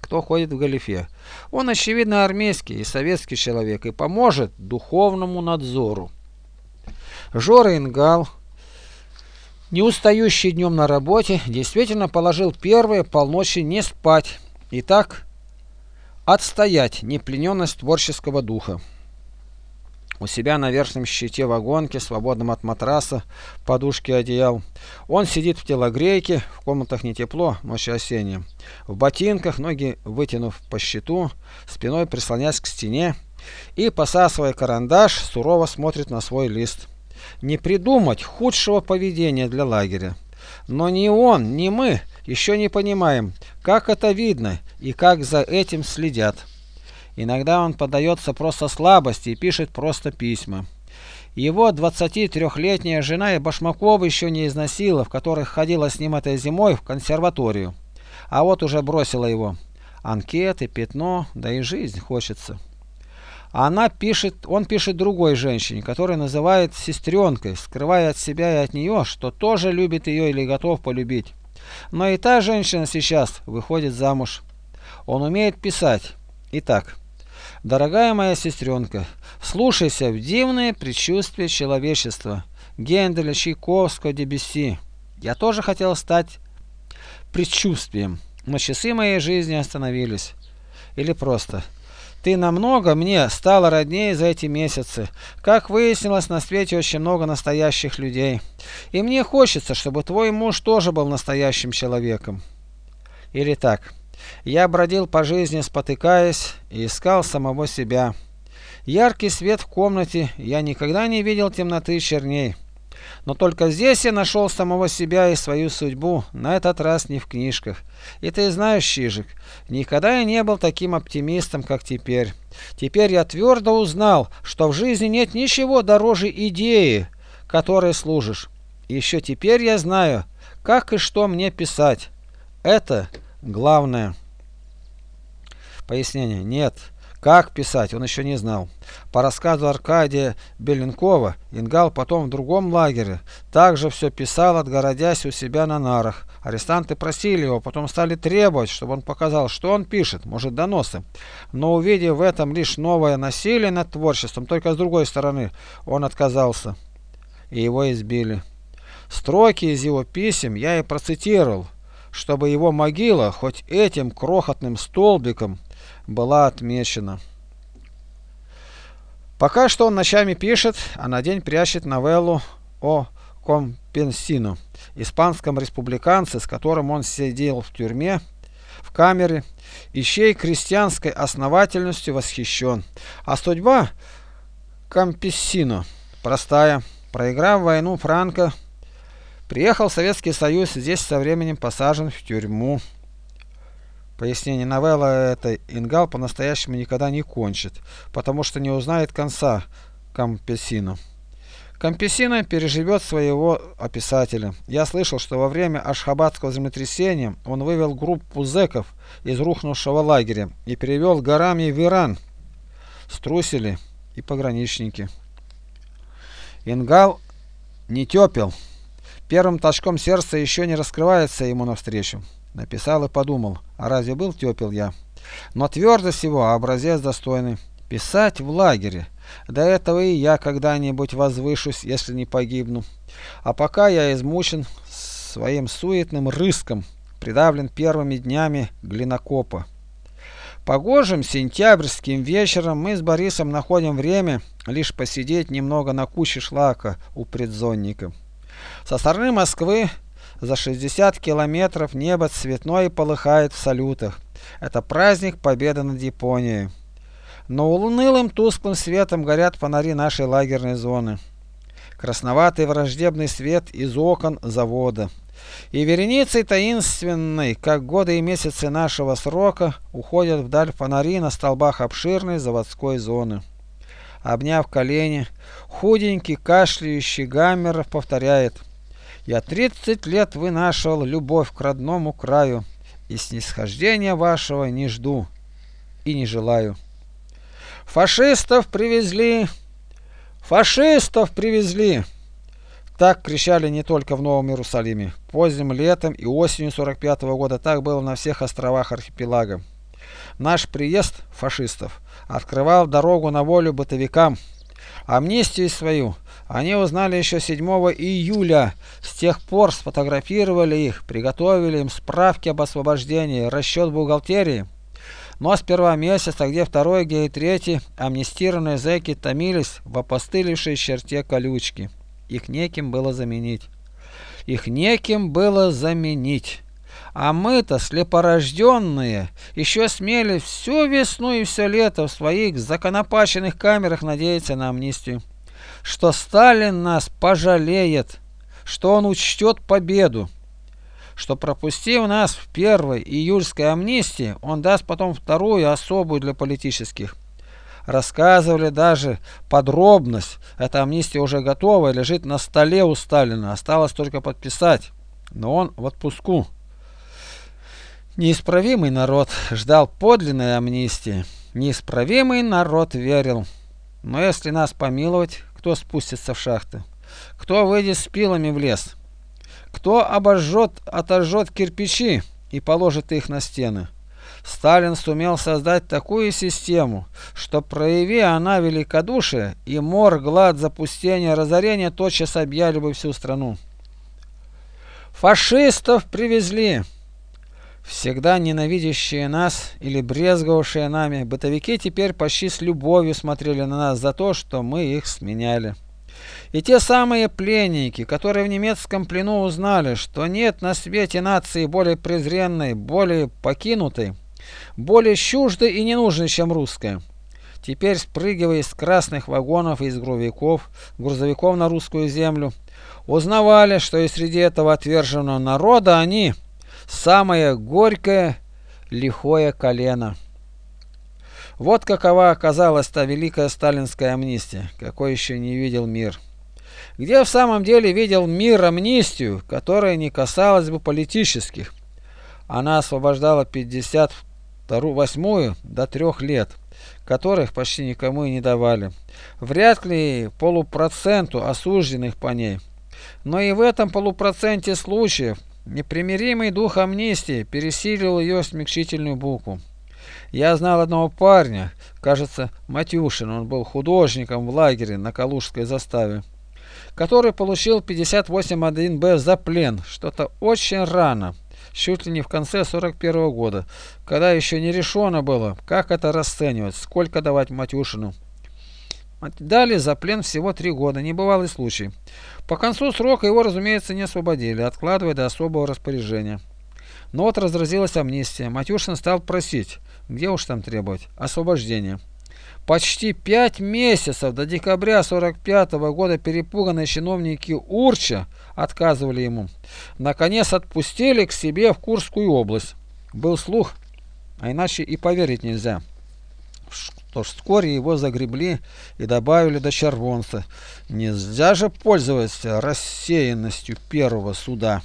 кто ходит в галифе. Он, очевидно, армейский и советский человек и поможет духовному надзору. Жора Ингал, не устающий днем на работе, действительно положил первые полночи не спать. И так Отстоять неплененность творческого духа. У себя на верхнем щите вагонки, свободном от матраса, подушки одеял. Он сидит в телогрейке, в комнатах не тепло, ночь осенняя. В ботинках, ноги вытянув по щиту, спиной прислонясь к стене и, посасывая карандаш, сурово смотрит на свой лист. Не придумать худшего поведения для лагеря. Но ни он, ни мы еще не понимаем, как это видно и как за этим следят. Иногда он поддается просто слабости и пишет просто письма. Его 23-летняя жена и Башмакова еще не износила, в которых ходила с ним этой зимой в консерваторию. А вот уже бросила его. Анкеты, пятно, да и жизнь хочется. Она пишет, он пишет другой женщине, которая называет сестренкой, скрывая от себя и от нее, что тоже любит ее или готов полюбить. Но и та женщина сейчас выходит замуж. Он умеет писать. Итак, дорогая моя сестренка, слушайся в дивные предчувствия человечества. Генделя, Чайковского, Дебюсси. Я тоже хотел стать предчувствием, но часы моей жизни остановились. Или просто ты намного мне стала роднее за эти месяцы. Как выяснилось, на свете очень много настоящих людей. И мне хочется, чтобы твой муж тоже был настоящим человеком. Или так. Я бродил по жизни, спотыкаясь, и искал самого себя. Яркий свет в комнате, я никогда не видел темноты черней. Но только здесь я нашел самого себя и свою судьбу, на этот раз не в книжках. И ты знаешь, Чижик, никогда я не был таким оптимистом, как теперь. Теперь я твердо узнал, что в жизни нет ничего дороже идеи, которой служишь. Еще теперь я знаю, как и что мне писать. Это главное. Пояснение. Нет. Как писать, он еще не знал. По рассказу Аркадия Беленкова, Ингал потом в другом лагере также все писал, отгородясь у себя на нарах. Арестанты просили его, потом стали требовать, чтобы он показал, что он пишет, может доносы. Но увидев в этом лишь новое насилие над творчеством, только с другой стороны, он отказался. И его избили. Строки из его писем я и процитировал, чтобы его могила хоть этим крохотным столбиком была отмечена. Пока что он ночами пишет, а на день прячет новеллу о Компенсино, испанском республиканце, с которым он сидел в тюрьме, в камере, и чьей крестьянской основательностью восхищен. А судьба Компенсино простая. Проиграв войну Франко, приехал в Советский Союз, здесь со временем посажен в тюрьму. Пояснение новелла этой Ингал по-настоящему никогда не кончит, потому что не узнает конца Кампесино. Кампесино переживет своего описателя. Я слышал, что во время Ашхабадского землетрясения он вывел группу зеков из рухнувшего лагеря и перевел горами в Иран. Струсили и пограничники. Ингал не тепел. Первым точком сердца еще не раскрывается ему навстречу. Написал и подумал, а разве был тепел я? Но твердость его, образец достойный. Писать в лагере. До этого и я когда-нибудь возвышусь, если не погибну. А пока я измучен своим суетным рыском, придавлен первыми днями глинокопа. Погожим сентябрьским вечером мы с Борисом находим время лишь посидеть немного на куче шлака у предзонника. Со стороны Москвы за 60 километров небо цветное полыхает в салютах. Это праздник победы над Японией. Но унылым тусклым светом горят фонари нашей лагерной зоны. Красноватый враждебный свет из окон завода. И вереницей таинственной, как годы и месяцы нашего срока, уходят вдаль фонари на столбах обширной заводской зоны. Обняв колени, худенький кашляющий Гаммеров повторяет – я тридцать лет вынашивал любовь к родному краю, и снисхождения вашего не жду и не желаю. Фашистов привезли! Фашистов привезли! Так кричали не только в Новом Иерусалиме. Поздним летом и осенью 45 -го года так было на всех островах архипелага. Наш приезд фашистов открывал дорогу на волю бытовикам. Амнистию свою они узнали еще 7 июля. С тех пор сфотографировали их, приготовили им справки об освобождении, расчет бухгалтерии. Но сперва месяца, где второй, где и третий, амнистированные зэки томились в опостылевшей черте колючки. Их неким было заменить. Их неким было заменить. А мы-то, слепорожденные, еще смели всю весну и все лето в своих законопаченных камерах надеяться на амнистию что Сталин нас пожалеет, что он учтет победу, что пропустив нас в первой июльской амнистии, он даст потом вторую особую для политических. Рассказывали даже подробность. Эта амнистия уже готова и лежит на столе у Сталина. Осталось только подписать. Но он в отпуску. Неисправимый народ ждал подлинной амнистии. Неисправимый народ верил. Но если нас помиловать, кто спустится в шахты? Кто выйдет с пилами в лес? Кто обожжет, отожжет кирпичи и положит их на стены? Сталин сумел создать такую систему, что прояви она великодушие, и мор, глад, запустение, разорение тотчас объяли бы всю страну. Фашистов привезли. Всегда ненавидящие нас или брезговавшие нами, бытовики теперь почти с любовью смотрели на нас за то, что мы их сменяли. И те самые пленники, которые в немецком плену узнали, что нет на свете нации более презренной, более покинутой, более чуждой и ненужной, чем русская. Теперь, спрыгивая из красных вагонов и из грузовиков, грузовиков на русскую землю, узнавали, что и среди этого отверженного народа они самое горькое, лихое колено. Вот какова оказалась та великая сталинская амнистия, какой еще не видел мир. Где в самом деле видел мир амнистию, которая не касалась бы политических. Она освобождала 58-ю до трех лет, которых почти никому и не давали. Вряд ли полупроценту осужденных по ней. Но и в этом полупроценте случаев непримиримый дух амнистии пересилил ее смягчительную букву. Я знал одного парня, кажется, Матюшин, он был художником в лагере на Калужской заставе, который получил 58.1Б за плен, что-то очень рано, чуть ли не в конце 41 -го года, когда еще не решено было, как это расценивать, сколько давать Матюшину. Дали за плен всего три года, небывалый случай. По концу срока его, разумеется, не освободили, откладывая до особого распоряжения. Но вот разразилась амнистия. Матюшин стал просить, где уж там требовать, освобождения. Почти пять месяцев до декабря 45 -го года перепуганные чиновники Урча отказывали ему. Наконец отпустили к себе в Курскую область. Был слух, а иначе и поверить нельзя что вскоре его загребли и добавили до червонца. Нельзя же пользоваться рассеянностью первого суда.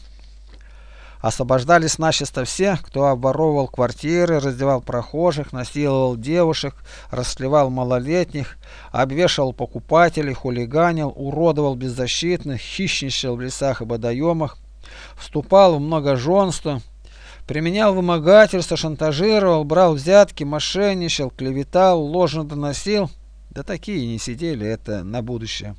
Освобождались начисто все, кто обворовывал квартиры, раздевал прохожих, насиловал девушек, расслевал малолетних, обвешивал покупателей, хулиганил, уродовал беззащитных, хищничал в лесах и водоемах, вступал в многоженство, применял вымогательство, шантажировал, брал взятки, мошенничал, клеветал, ложно доносил. Да такие не сидели, это на будущее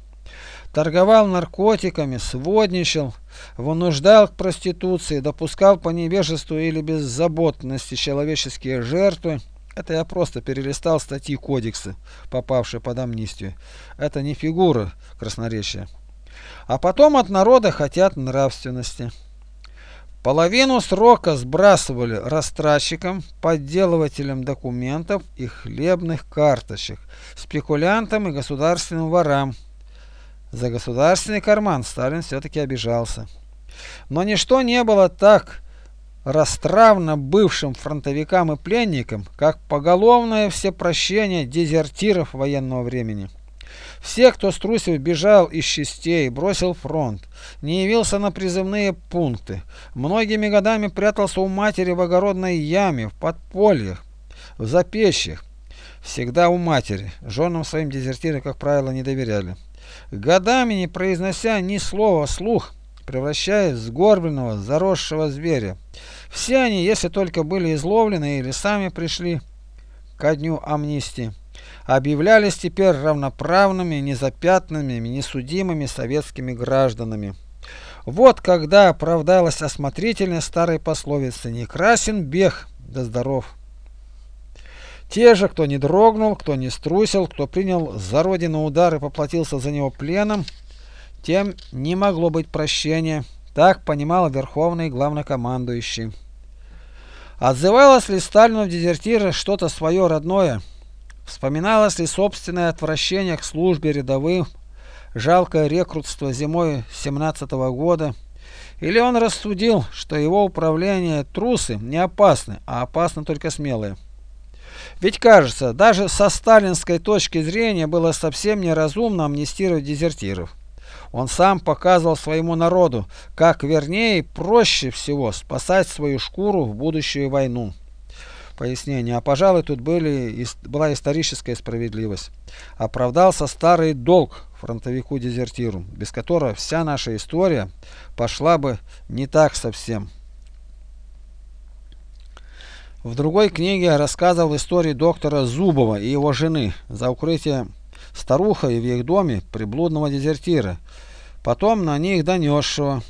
торговал наркотиками, сводничал, вынуждал к проституции, допускал по невежеству или беззаботности человеческие жертвы. Это я просто перелистал статьи кодекса, попавшие под амнистию. Это не фигура красноречия. А потом от народа хотят нравственности. Половину срока сбрасывали растратчикам, подделывателям документов и хлебных карточек, спекулянтам и государственным ворам. За государственный карман Сталин все-таки обижался. Но ничто не было так растравно бывшим фронтовикам и пленникам, как поголовное всепрощение дезертиров военного времени. Все, кто струсил, бежал из частей, бросил фронт, не явился на призывные пункты, многими годами прятался у матери в огородной яме, в подпольях, в запещах. Всегда у матери. Женам своим дезертиры, как правило, не доверяли годами не произнося ни слова слух, превращаясь в сгорбленного, заросшего зверя. Все они, если только были изловлены или сами пришли ко дню амнистии, объявлялись теперь равноправными, незапятнанными, несудимыми советскими гражданами. Вот когда оправдалась осмотрительность старой пословицы «Не красен бег, да здоров». Те же, кто не дрогнул, кто не струсил, кто принял за родину удар и поплатился за него пленом, тем не могло быть прощения. Так понимал верховный главнокомандующий. Отзывалось ли Сталину в дезертиры что-то свое родное? Вспоминалось ли собственное отвращение к службе рядовым, жалкое рекрутство зимой 17 -го года? Или он рассудил, что его управление трусы не опасны, а опасны только смелые? Ведь кажется, даже со сталинской точки зрения было совсем неразумно амнистировать дезертиров. Он сам показывал своему народу, как вернее проще всего спасать свою шкуру в будущую войну. Пояснение. А пожалуй, тут были, была историческая справедливость. Оправдался старый долг фронтовику-дезертиру, без которого вся наша история пошла бы не так совсем. В другой книге рассказывал историю доктора Зубова и его жены за укрытие старухой в их доме приблудного дезертира, потом на них донесшего.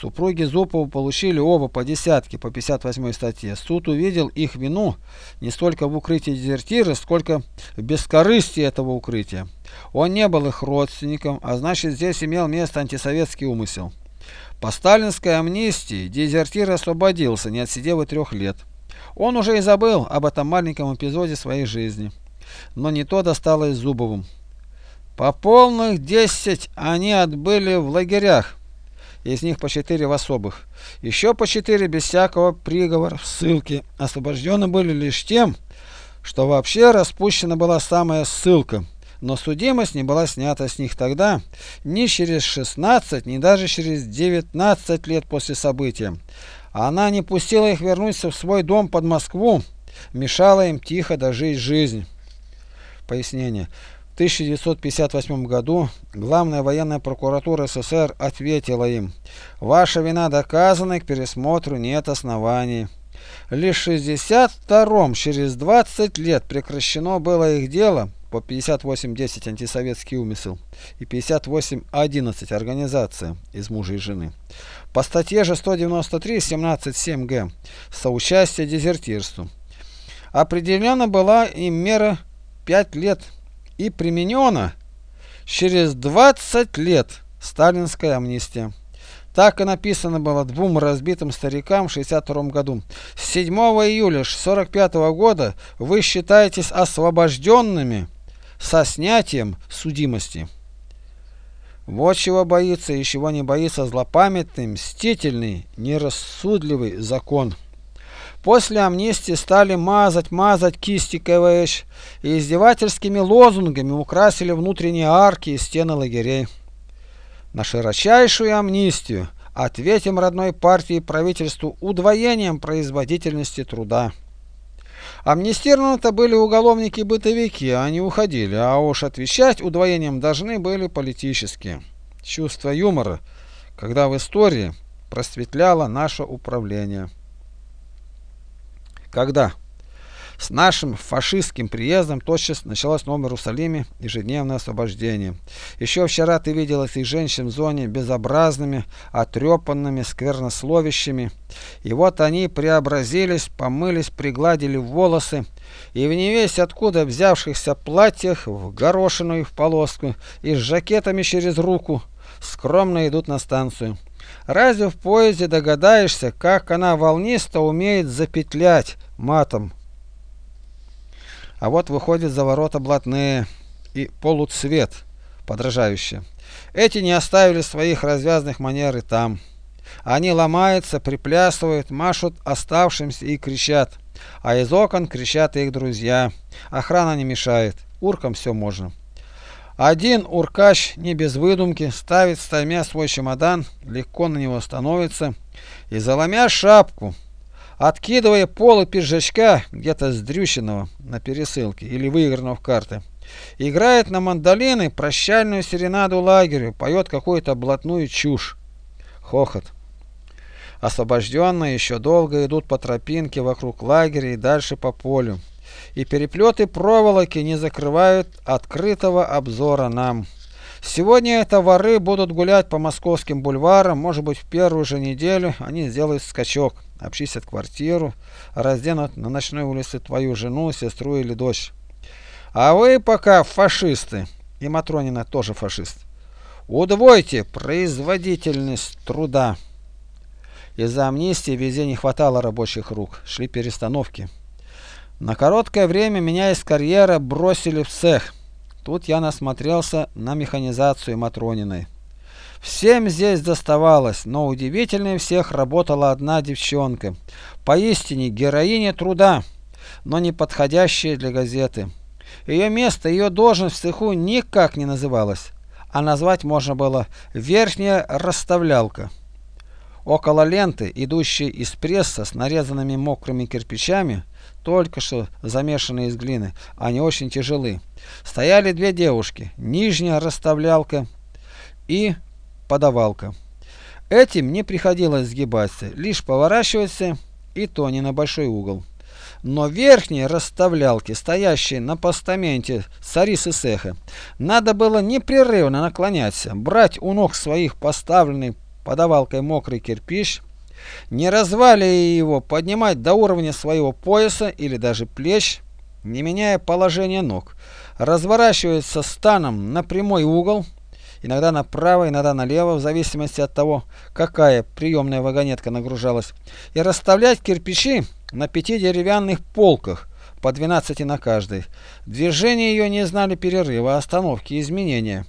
Супруги Зубова получили оба по десятке по 58 статье. Суд увидел их вину не столько в укрытии дезертира, сколько в бескорыстии этого укрытия. Он не был их родственником, а значит здесь имел место антисоветский умысел. По сталинской амнистии дезертир освободился, не отсидев и трех лет. Он уже и забыл об этом маленьком эпизоде своей жизни. Но не то досталось Зубовым. По полных десять они отбыли в лагерях, из них по четыре в особых. Еще по четыре без всякого приговора в ссылке. Освобождены были лишь тем, что вообще распущена была самая ссылка. Но судимость не была снята с них тогда ни через 16, ни даже через 19 лет после события. Она не пустила их вернуться в свой дом под Москву, мешала им тихо дожить жизнь. Пояснение. В 1958 году Главная военная прокуратура СССР ответила им, «Ваша вина доказана, к пересмотру нет оснований». Лишь в 62-м, через 20 лет, прекращено было их дело по 58.10 антисоветский умысел и 58.11 организация из мужа и жены. По статье же 193 17.7 г соучастие дезертирству. Определена была им мера 5 лет и применена через 20 лет сталинская амнистия. Так и написано было двум разбитым старикам в 62 году. С 7 июля 45 года вы считаетесь освобожденными со снятием судимости. Вот чего боится и чего не боится злопамятный, мстительный, нерассудливый закон. После амнистии стали мазать, мазать кисти КВШ и издевательскими лозунгами украсили внутренние арки и стены лагерей. На широчайшую амнистию ответим родной партии и правительству удвоением производительности труда. Амнистированы-то были уголовники-бытовики, они уходили, а уж отвечать удвоением должны были политические. Чувство юмора, когда в истории просветляло наше управление. Когда? С нашим фашистским приездом тотчас началось в Новом Иерусалиме ежедневное освобождение. Еще вчера ты видел этих женщин в зоне безобразными, отрепанными, сквернословящими. И вот они преобразились, помылись, пригладили волосы, и в невесть откуда взявшихся платьях в горошину и в полоску, и с жакетами через руку, скромно идут на станцию. Разве в поезде догадаешься, как она волнисто умеет запетлять матом? А вот выходит за ворота блатные и полуцвет, подражающие. Эти не оставили своих развязных манер и там. Они ломаются, приплясывают, машут оставшимся и кричат. А из окон кричат их друзья. Охрана не мешает. Уркам все можно. Один уркач, не без выдумки, ставит стаймя свой чемодан, легко на него становится и, заломя шапку, откидывая полы пиджачка где-то сдрющенного на пересылке или выигранного в карты. Играет на мандолины прощальную серенаду лагерю, поет какую-то блатную чушь. Хохот. Освобожденные еще долго идут по тропинке вокруг лагеря и дальше по полю. И переплеты проволоки не закрывают открытого обзора нам. Сегодня это воры будут гулять по московским бульварам, может быть в первую же неделю они сделают скачок обчистят квартиру, разденут на ночной улице твою жену, сестру или дочь. А вы пока фашисты, и Матронина тоже фашист, удвойте производительность труда. Из-за амнистии везде не хватало рабочих рук, шли перестановки. На короткое время меня из карьера бросили в цех. Тут я насмотрелся на механизацию Матрониной. Всем здесь доставалось, но удивительнее всех работала одна девчонка. Поистине героиня труда, но не подходящая для газеты. Ее место, ее должность в цеху никак не называлась, а назвать можно было «верхняя расставлялка». Около ленты, идущей из пресса с нарезанными мокрыми кирпичами, только что замешанные из глины, они очень тяжелы, стояли две девушки, нижняя расставлялка и подавалка. Этим не приходилось сгибаться, лишь поворачиваться, и то не на большой угол. Но верхние расставлялки, стоящие на постаменте Сарис и Сеха, надо было непрерывно наклоняться, брать у ног своих поставленный подавалкой мокрый кирпич, не разваливая его, поднимать до уровня своего пояса или даже плеч, не меняя положение ног, разворачиваться станом на прямой угол, иногда направо, иногда налево, в зависимости от того, какая приемная вагонетка нагружалась, и расставлять кирпичи на пяти деревянных полках, по 12 на каждой. Движения ее не знали перерыва, остановки, изменения.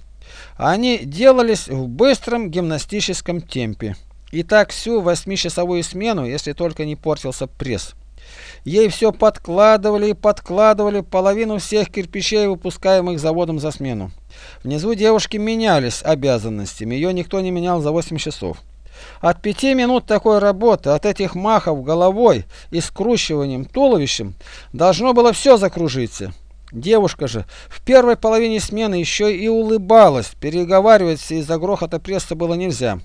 Они делались в быстром гимнастическом темпе. И так всю восьмичасовую смену, если только не портился пресс. Ей все подкладывали и подкладывали половину всех кирпичей, выпускаемых заводом за смену. Внизу девушки менялись обязанностями, ее никто не менял за 8 часов. От пяти минут такой работы, от этих махов головой и скручиванием туловищем, должно было все закружиться. Девушка же в первой половине смены еще и улыбалась, переговариваться из-за грохота пресса было нельзя.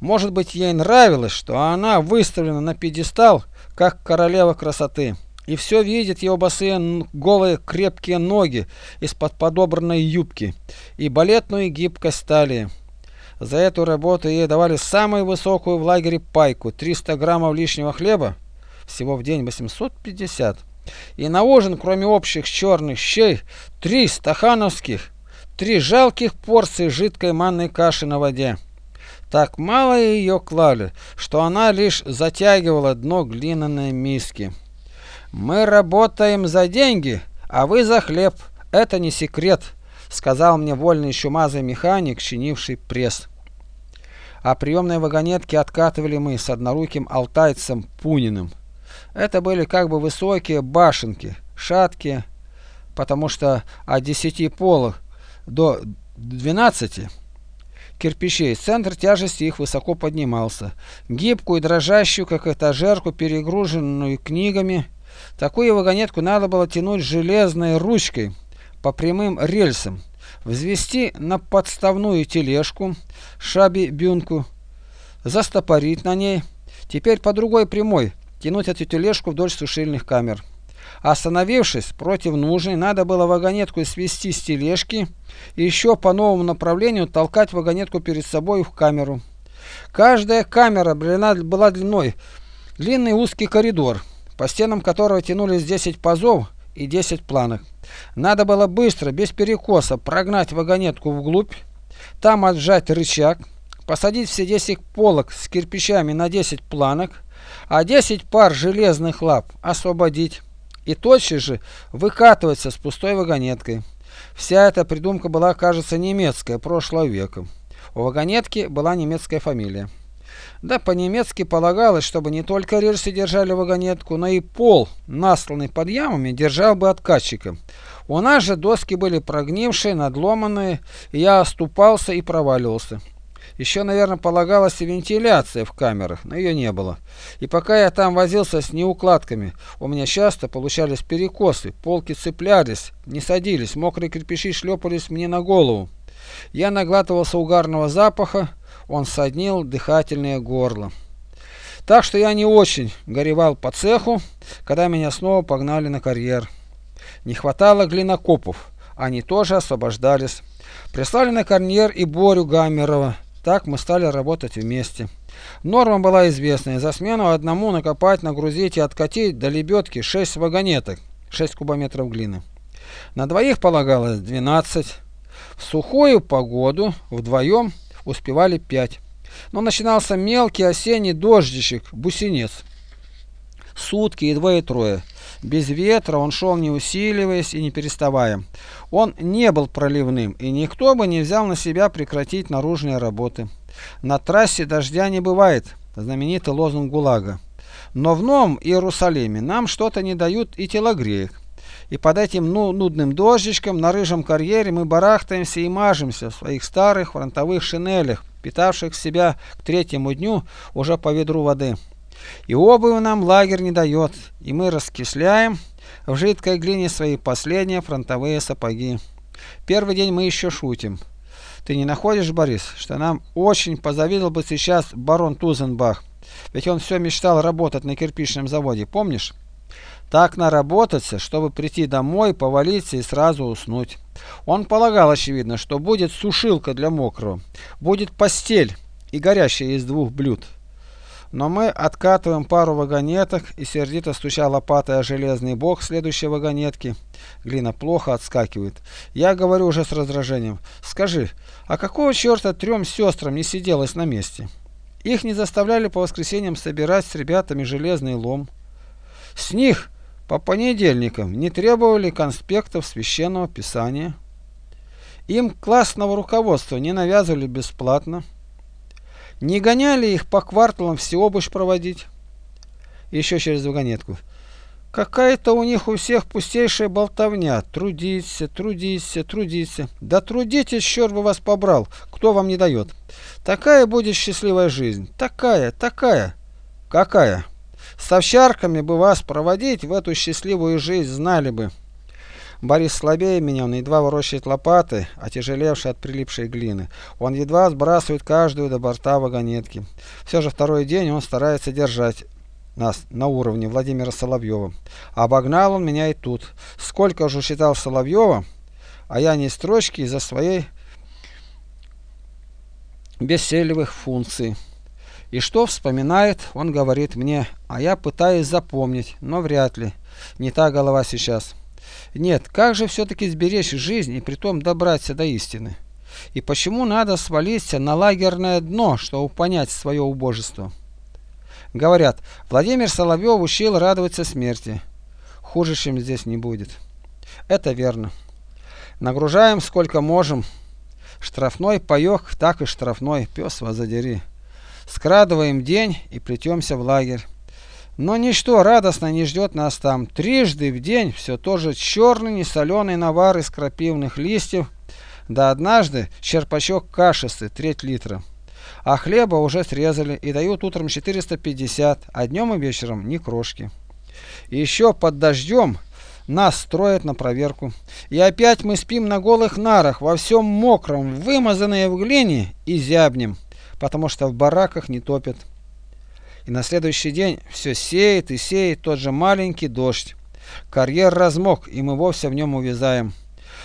Может быть, ей нравилось, что она выставлена на пьедестал, как королева красоты. И все видит его босые голые крепкие ноги из-под подобранной юбки и балетную гибкость талии. За эту работу ей давали самую высокую в лагере пайку – 300 граммов лишнего хлеба, всего в день 850. И на ужин, кроме общих черных щей, три стахановских, три жалких порции жидкой манной каши на воде. Так мало ее клали, что она лишь затягивала дно глиняной миски. «Мы работаем за деньги, а вы за хлеб. Это не секрет», — сказал мне вольный чумазый механик, чинивший пресс. А приемные вагонетки откатывали мы с одноруким алтайцем Пуниным. Это были как бы высокие башенки, шаткие, потому что от десяти полых до двенадцати кирпичей. Центр тяжести их высоко поднимался. Гибкую, дрожащую, как этажерку, перегруженную книгами. Такую вагонетку надо было тянуть железной ручкой по прямым рельсам, взвести на подставную тележку, шаби-бюнку, застопорить на ней, теперь по другой прямой, тянуть эту тележку вдоль сушильных камер. Остановившись против нужной, надо было вагонетку свести с тележки и еще по новому направлению толкать вагонетку перед собой в камеру. Каждая камера была длиной длинный узкий коридор, по стенам которого тянулись 10 пазов и 10 планок. Надо было быстро, без перекоса, прогнать вагонетку вглубь, там отжать рычаг, посадить все 10 полок с кирпичами на 10 планок, а 10 пар железных лап освободить и тотчас же выкатываться с пустой вагонеткой. Вся эта придумка была, кажется, немецкая, прошлого века. У вагонетки была немецкая фамилия. Да, по-немецки полагалось, чтобы не только рельсы держали вагонетку, но и пол, насланный под ямами, держал бы откатчика. У нас же доски были прогнившие, надломанные, я оступался и проваливался. Еще, наверное, полагалась и вентиляция в камерах, но ее не было. И пока я там возился с неукладками, у меня часто получались перекосы, полки цеплялись, не садились, мокрые кирпичи шлепались мне на голову. Я наглатывался угарного запаха, он соднил дыхательное горло. Так что я не очень горевал по цеху, когда меня снова погнали на карьер. Не хватало глинокопов, они тоже освобождались. Прислали на карьер и Борю Гамерова, так мы стали работать вместе. Норма была известная. За смену одному накопать, нагрузить и откатить до лебедки 6 вагонеток, 6 кубометров глины. На двоих полагалось 12. В сухую погоду вдвоем успевали 5. Но начинался мелкий осенний дождичек, бусинец. Сутки и двое-трое. Без ветра он шел не усиливаясь и не переставая. Он не был проливным, и никто бы не взял на себя прекратить наружные работы. На трассе дождя не бывает, знаменитый лозунг ГУЛАГа. Но в Новом Иерусалиме нам что-то не дают и телогреек. И под этим ну, нудным дождичком на рыжем карьере мы барахтаемся и мажемся в своих старых фронтовых шинелях, питавших себя к третьему дню уже по ведру воды. И обувь нам лагерь не дает, и мы раскисляем в жидкой глине свои последние фронтовые сапоги. Первый день мы еще шутим. Ты не находишь, Борис, что нам очень позавидовал бы сейчас барон Тузенбах? Ведь он все мечтал работать на кирпичном заводе, помнишь? Так наработаться, чтобы прийти домой, повалиться и сразу уснуть. Он полагал, очевидно, что будет сушилка для мокрого, будет постель и горящая из двух блюд. Но мы откатываем пару вагонеток и сердито стуча лопатой о железный бок следующей вагонетки. Глина плохо отскакивает. Я говорю уже с раздражением. Скажи, а какого черта трем сестрам не сиделось на месте? Их не заставляли по воскресеньям собирать с ребятами железный лом. С них по понедельникам не требовали конспектов священного писания. Им классного руководства не навязывали бесплатно. Не гоняли их по кварталам всеобыш проводить. Еще через вагонетку. Какая-то у них у всех пустейшая болтовня. Трудиться, трудиться, трудиться. Да трудитесь, черт бы вас побрал. Кто вам не дает? Такая будет счастливая жизнь. Такая, такая. Какая? С овчарками бы вас проводить в эту счастливую жизнь знали бы. Борис слабее меня, он едва ворочает лопаты, отяжелевшие от прилипшей глины. Он едва сбрасывает каждую до борта вагонетки. Все же второй день он старается держать нас на уровне Владимира Соловьева. Обогнал он меня и тут. Сколько же считал Соловьева, а я не строчки из-за своей бесселевых функций. И что вспоминает, он говорит мне, а я пытаюсь запомнить, но вряд ли. Не та голова сейчас. Нет, как же все-таки сберечь жизнь и притом добраться до истины? И почему надо свалиться на лагерное дно, чтобы понять свое убожество? Говорят, Владимир Соловьев учил радоваться смерти. Хуже, чем здесь не будет. Это верно. Нагружаем сколько можем. Штрафной паек, так и штрафной, пес вас задери. Скрадываем день и плетемся в лагерь. Но ничто радостно не ждет нас там. Трижды в день все тоже черный несоленый навар из крапивных листьев, да однажды черпачок кашицы, треть литра. А хлеба уже срезали и дают утром 450, а днем и вечером ни крошки. Еще под дождем нас строят на проверку. И опять мы спим на голых нарах, во всем мокром, вымазанные в глине и зябнем потому что в бараках не топят. И на следующий день все сеет и сеет тот же маленький дождь. Карьер размок, и мы вовсе в нем увязаем.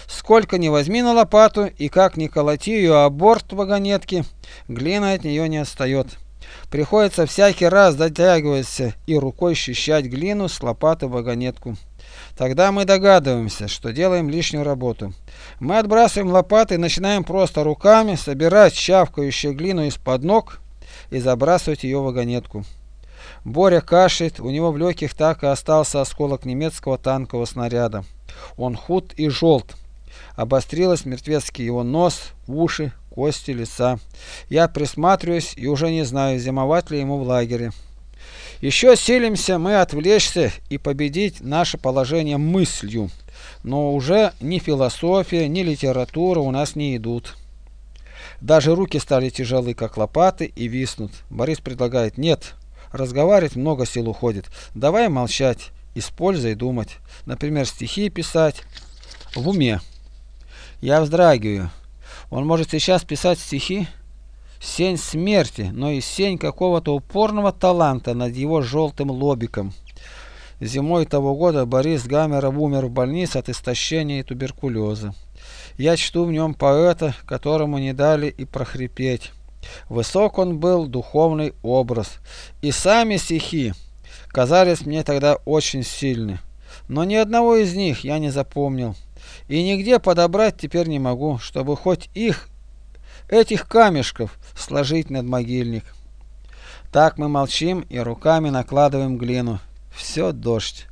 Сколько ни возьми на лопату и как ни колоти ее о борт вагонетки, глина от нее не отстает. Приходится всякий раз дотягиваться и рукой счищать глину с лопаты вагонетку. Тогда мы догадываемся, что делаем лишнюю работу. Мы отбрасываем лопаты и начинаем просто руками собирать чавкающую глину из-под ног и забрасывать ее в вагонетку. Боря кашляет, у него в легких так и остался осколок немецкого танкового снаряда. Он худ и желт. Обострилась мертвецкий его нос, уши, кости лица. Я присматриваюсь и уже не знаю, зимовать ли ему в лагере. Еще силимся мы отвлечься и победить наше положение мыслью, но уже ни философия, ни литература у нас не идут. Даже руки стали тяжелы, как лопаты, и виснут. Борис предлагает, нет, разговаривать много сил уходит, давай молчать, используй думать, например, стихи писать в уме. Я вздрагиваю. Он может сейчас писать стихи? Сень смерти, но и сень какого-то упорного таланта над его желтым лобиком. Зимой того года Борис Гамеров умер в больнице от истощения и туберкулеза. Я чту в нем поэта, которому не дали и прохрипеть. Высок он был, духовный образ. И сами стихи казались мне тогда очень сильны. Но ни одного из них я не запомнил. И нигде подобрать теперь не могу, чтобы хоть их этих камешков сложить над могильник. Так мы молчим и руками накладываем глину. Все дождь.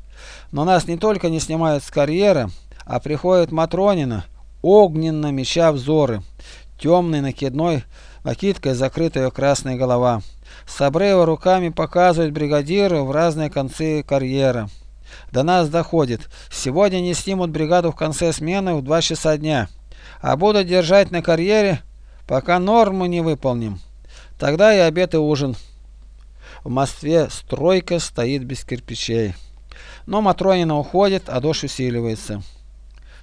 Но нас не только не снимают с карьера, а приходит Матронина, огненно меча взоры, темный накидной накидкой закрытая красная голова. С обрыва руками показывает бригадиру в разные концы карьера. До нас доходит. Сегодня не снимут бригаду в конце смены в 2 часа дня. А будут держать на карьере, пока норму не выполним. Тогда и обед и ужин. В Москве стройка стоит без кирпичей. Но Матронина уходит, а дождь усиливается.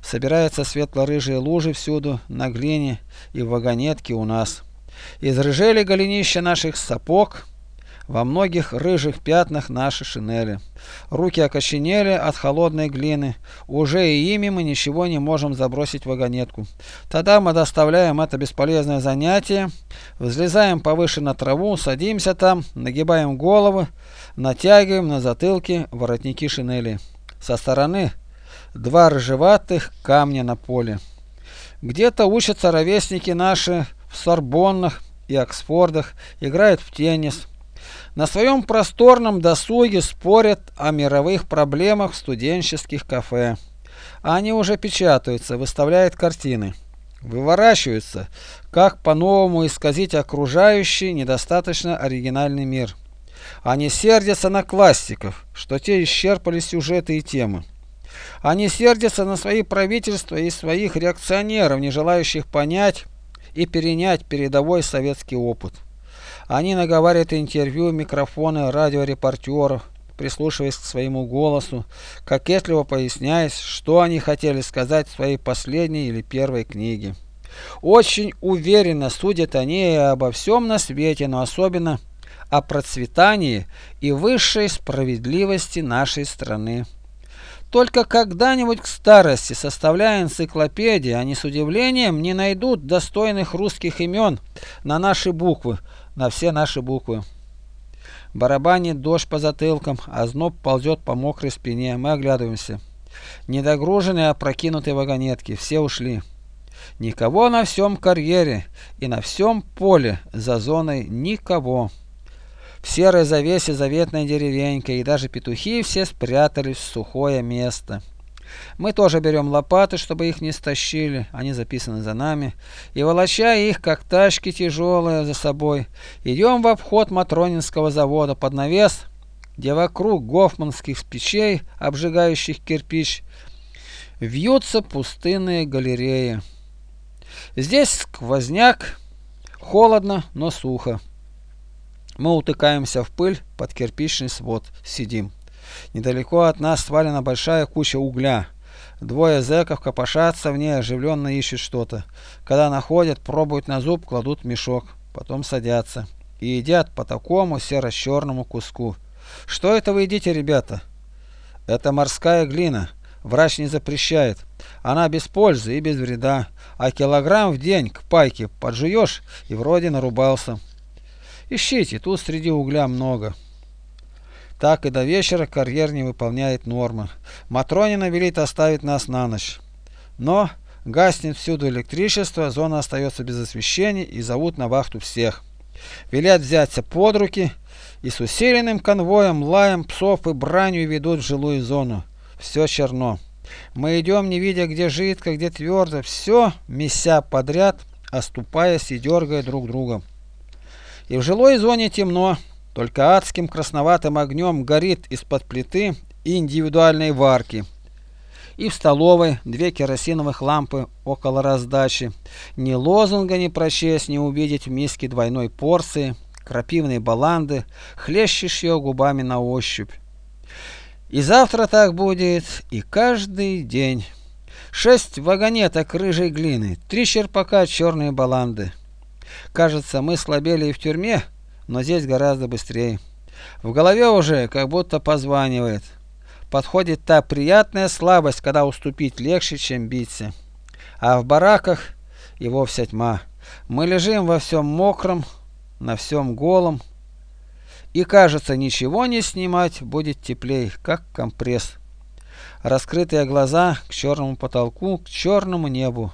Собираются светло-рыжие лужи всюду, на глине и в вагонетке у нас. Изрыжели голенища наших сапог, во многих рыжих пятнах наши шинели. Руки окоченели от холодной глины. Уже и ими мы ничего не можем забросить в вагонетку. Тогда мы доставляем это бесполезное занятие, взлезаем повыше на траву, садимся там, нагибаем головы, натягиваем на затылке воротники шинели. Со стороны два рыжеватых камня на поле. Где-то учатся ровесники наши в Сорбоннах и Оксфордах, играют в теннис. На своем просторном досуге спорят о мировых проблемах в студенческих кафе. Они уже печатаются, выставляют картины. Выворачиваются, как по-новому исказить окружающий недостаточно оригинальный мир. Они сердятся на классиков, что те исчерпали сюжеты и темы. Они сердятся на свои правительства и своих реакционеров, не желающих понять и перенять передовой советский опыт. Они наговаривают интервью, микрофоны, радиорепортеров, прислушиваясь к своему голосу, кокетливо поясняясь, что они хотели сказать в своей последней или первой книге. Очень уверенно судят они обо всем на свете, но особенно о процветании и высшей справедливости нашей страны. Только когда-нибудь к старости, составляя энциклопедии, они с удивлением не найдут достойных русских имен на наши буквы, на все наши буквы. Барабанит дождь по затылкам, а зноб ползет по мокрой спине. Мы оглядываемся. Недогруженные опрокинутые вагонетки. Все ушли. Никого на всем карьере и на всем поле за зоной никого. В серой завесе заветная деревенька, и даже петухи все спрятались в сухое место. Мы тоже берем лопаты, чтобы их не стащили, они записаны за нами, и волоча их, как тачки тяжелые, за собой, идем в обход Матронинского завода под навес, где вокруг гофманских печей, обжигающих кирпич, вьются пустынные галереи. Здесь сквозняк, холодно, но сухо. Мы утыкаемся в пыль под кирпичный свод, сидим. Недалеко от нас свалена большая куча угля. Двое зэков копошатся в ней, оживленно ищут что-то. Когда находят, пробуют на зуб, кладут мешок. Потом садятся. И едят по такому серо-черному куску. Что это вы едите, ребята? Это морская глина. Врач не запрещает. Она без пользы и без вреда. А килограмм в день к пайке поджуешь и вроде нарубался. Ищите, тут среди угля много. Так и до вечера карьер не выполняет нормы. Матронина велит оставить нас на ночь. Но гаснет всюду электричество, зона остается без освещения и зовут на вахту всех. Велят взяться под руки и с усиленным конвоем, лаем псов и бранью ведут в жилую зону. Все черно. Мы идем, не видя, где жидко, где твердо, все меся подряд, оступаясь и дергая друг друга. И в жилой зоне темно, только адским красноватым огнем горит из-под плиты индивидуальной варки. И в столовой две керосиновых лампы около раздачи. Ни лозунга не прочесть, не увидеть в миске двойной порции, крапивной баланды, хлещешь ее губами на ощупь. И завтра так будет, и каждый день. Шесть вагонеток рыжей глины, три черпака черные баланды. Кажется, мы слабели и в тюрьме, но здесь гораздо быстрее. В голове уже как будто позванивает. Подходит та приятная слабость, когда уступить легче, чем биться. А в бараках и вовсе тьма. Мы лежим во всем мокром, на всем голом. И кажется, ничего не снимать будет теплей, как компресс. Раскрытые глаза к черному потолку, к черному небу.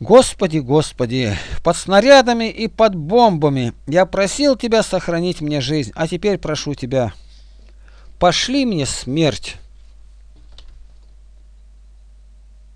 Господи, Господи, под снарядами и под бомбами я просил Тебя сохранить мне жизнь, а теперь прошу Тебя, пошли мне смерть.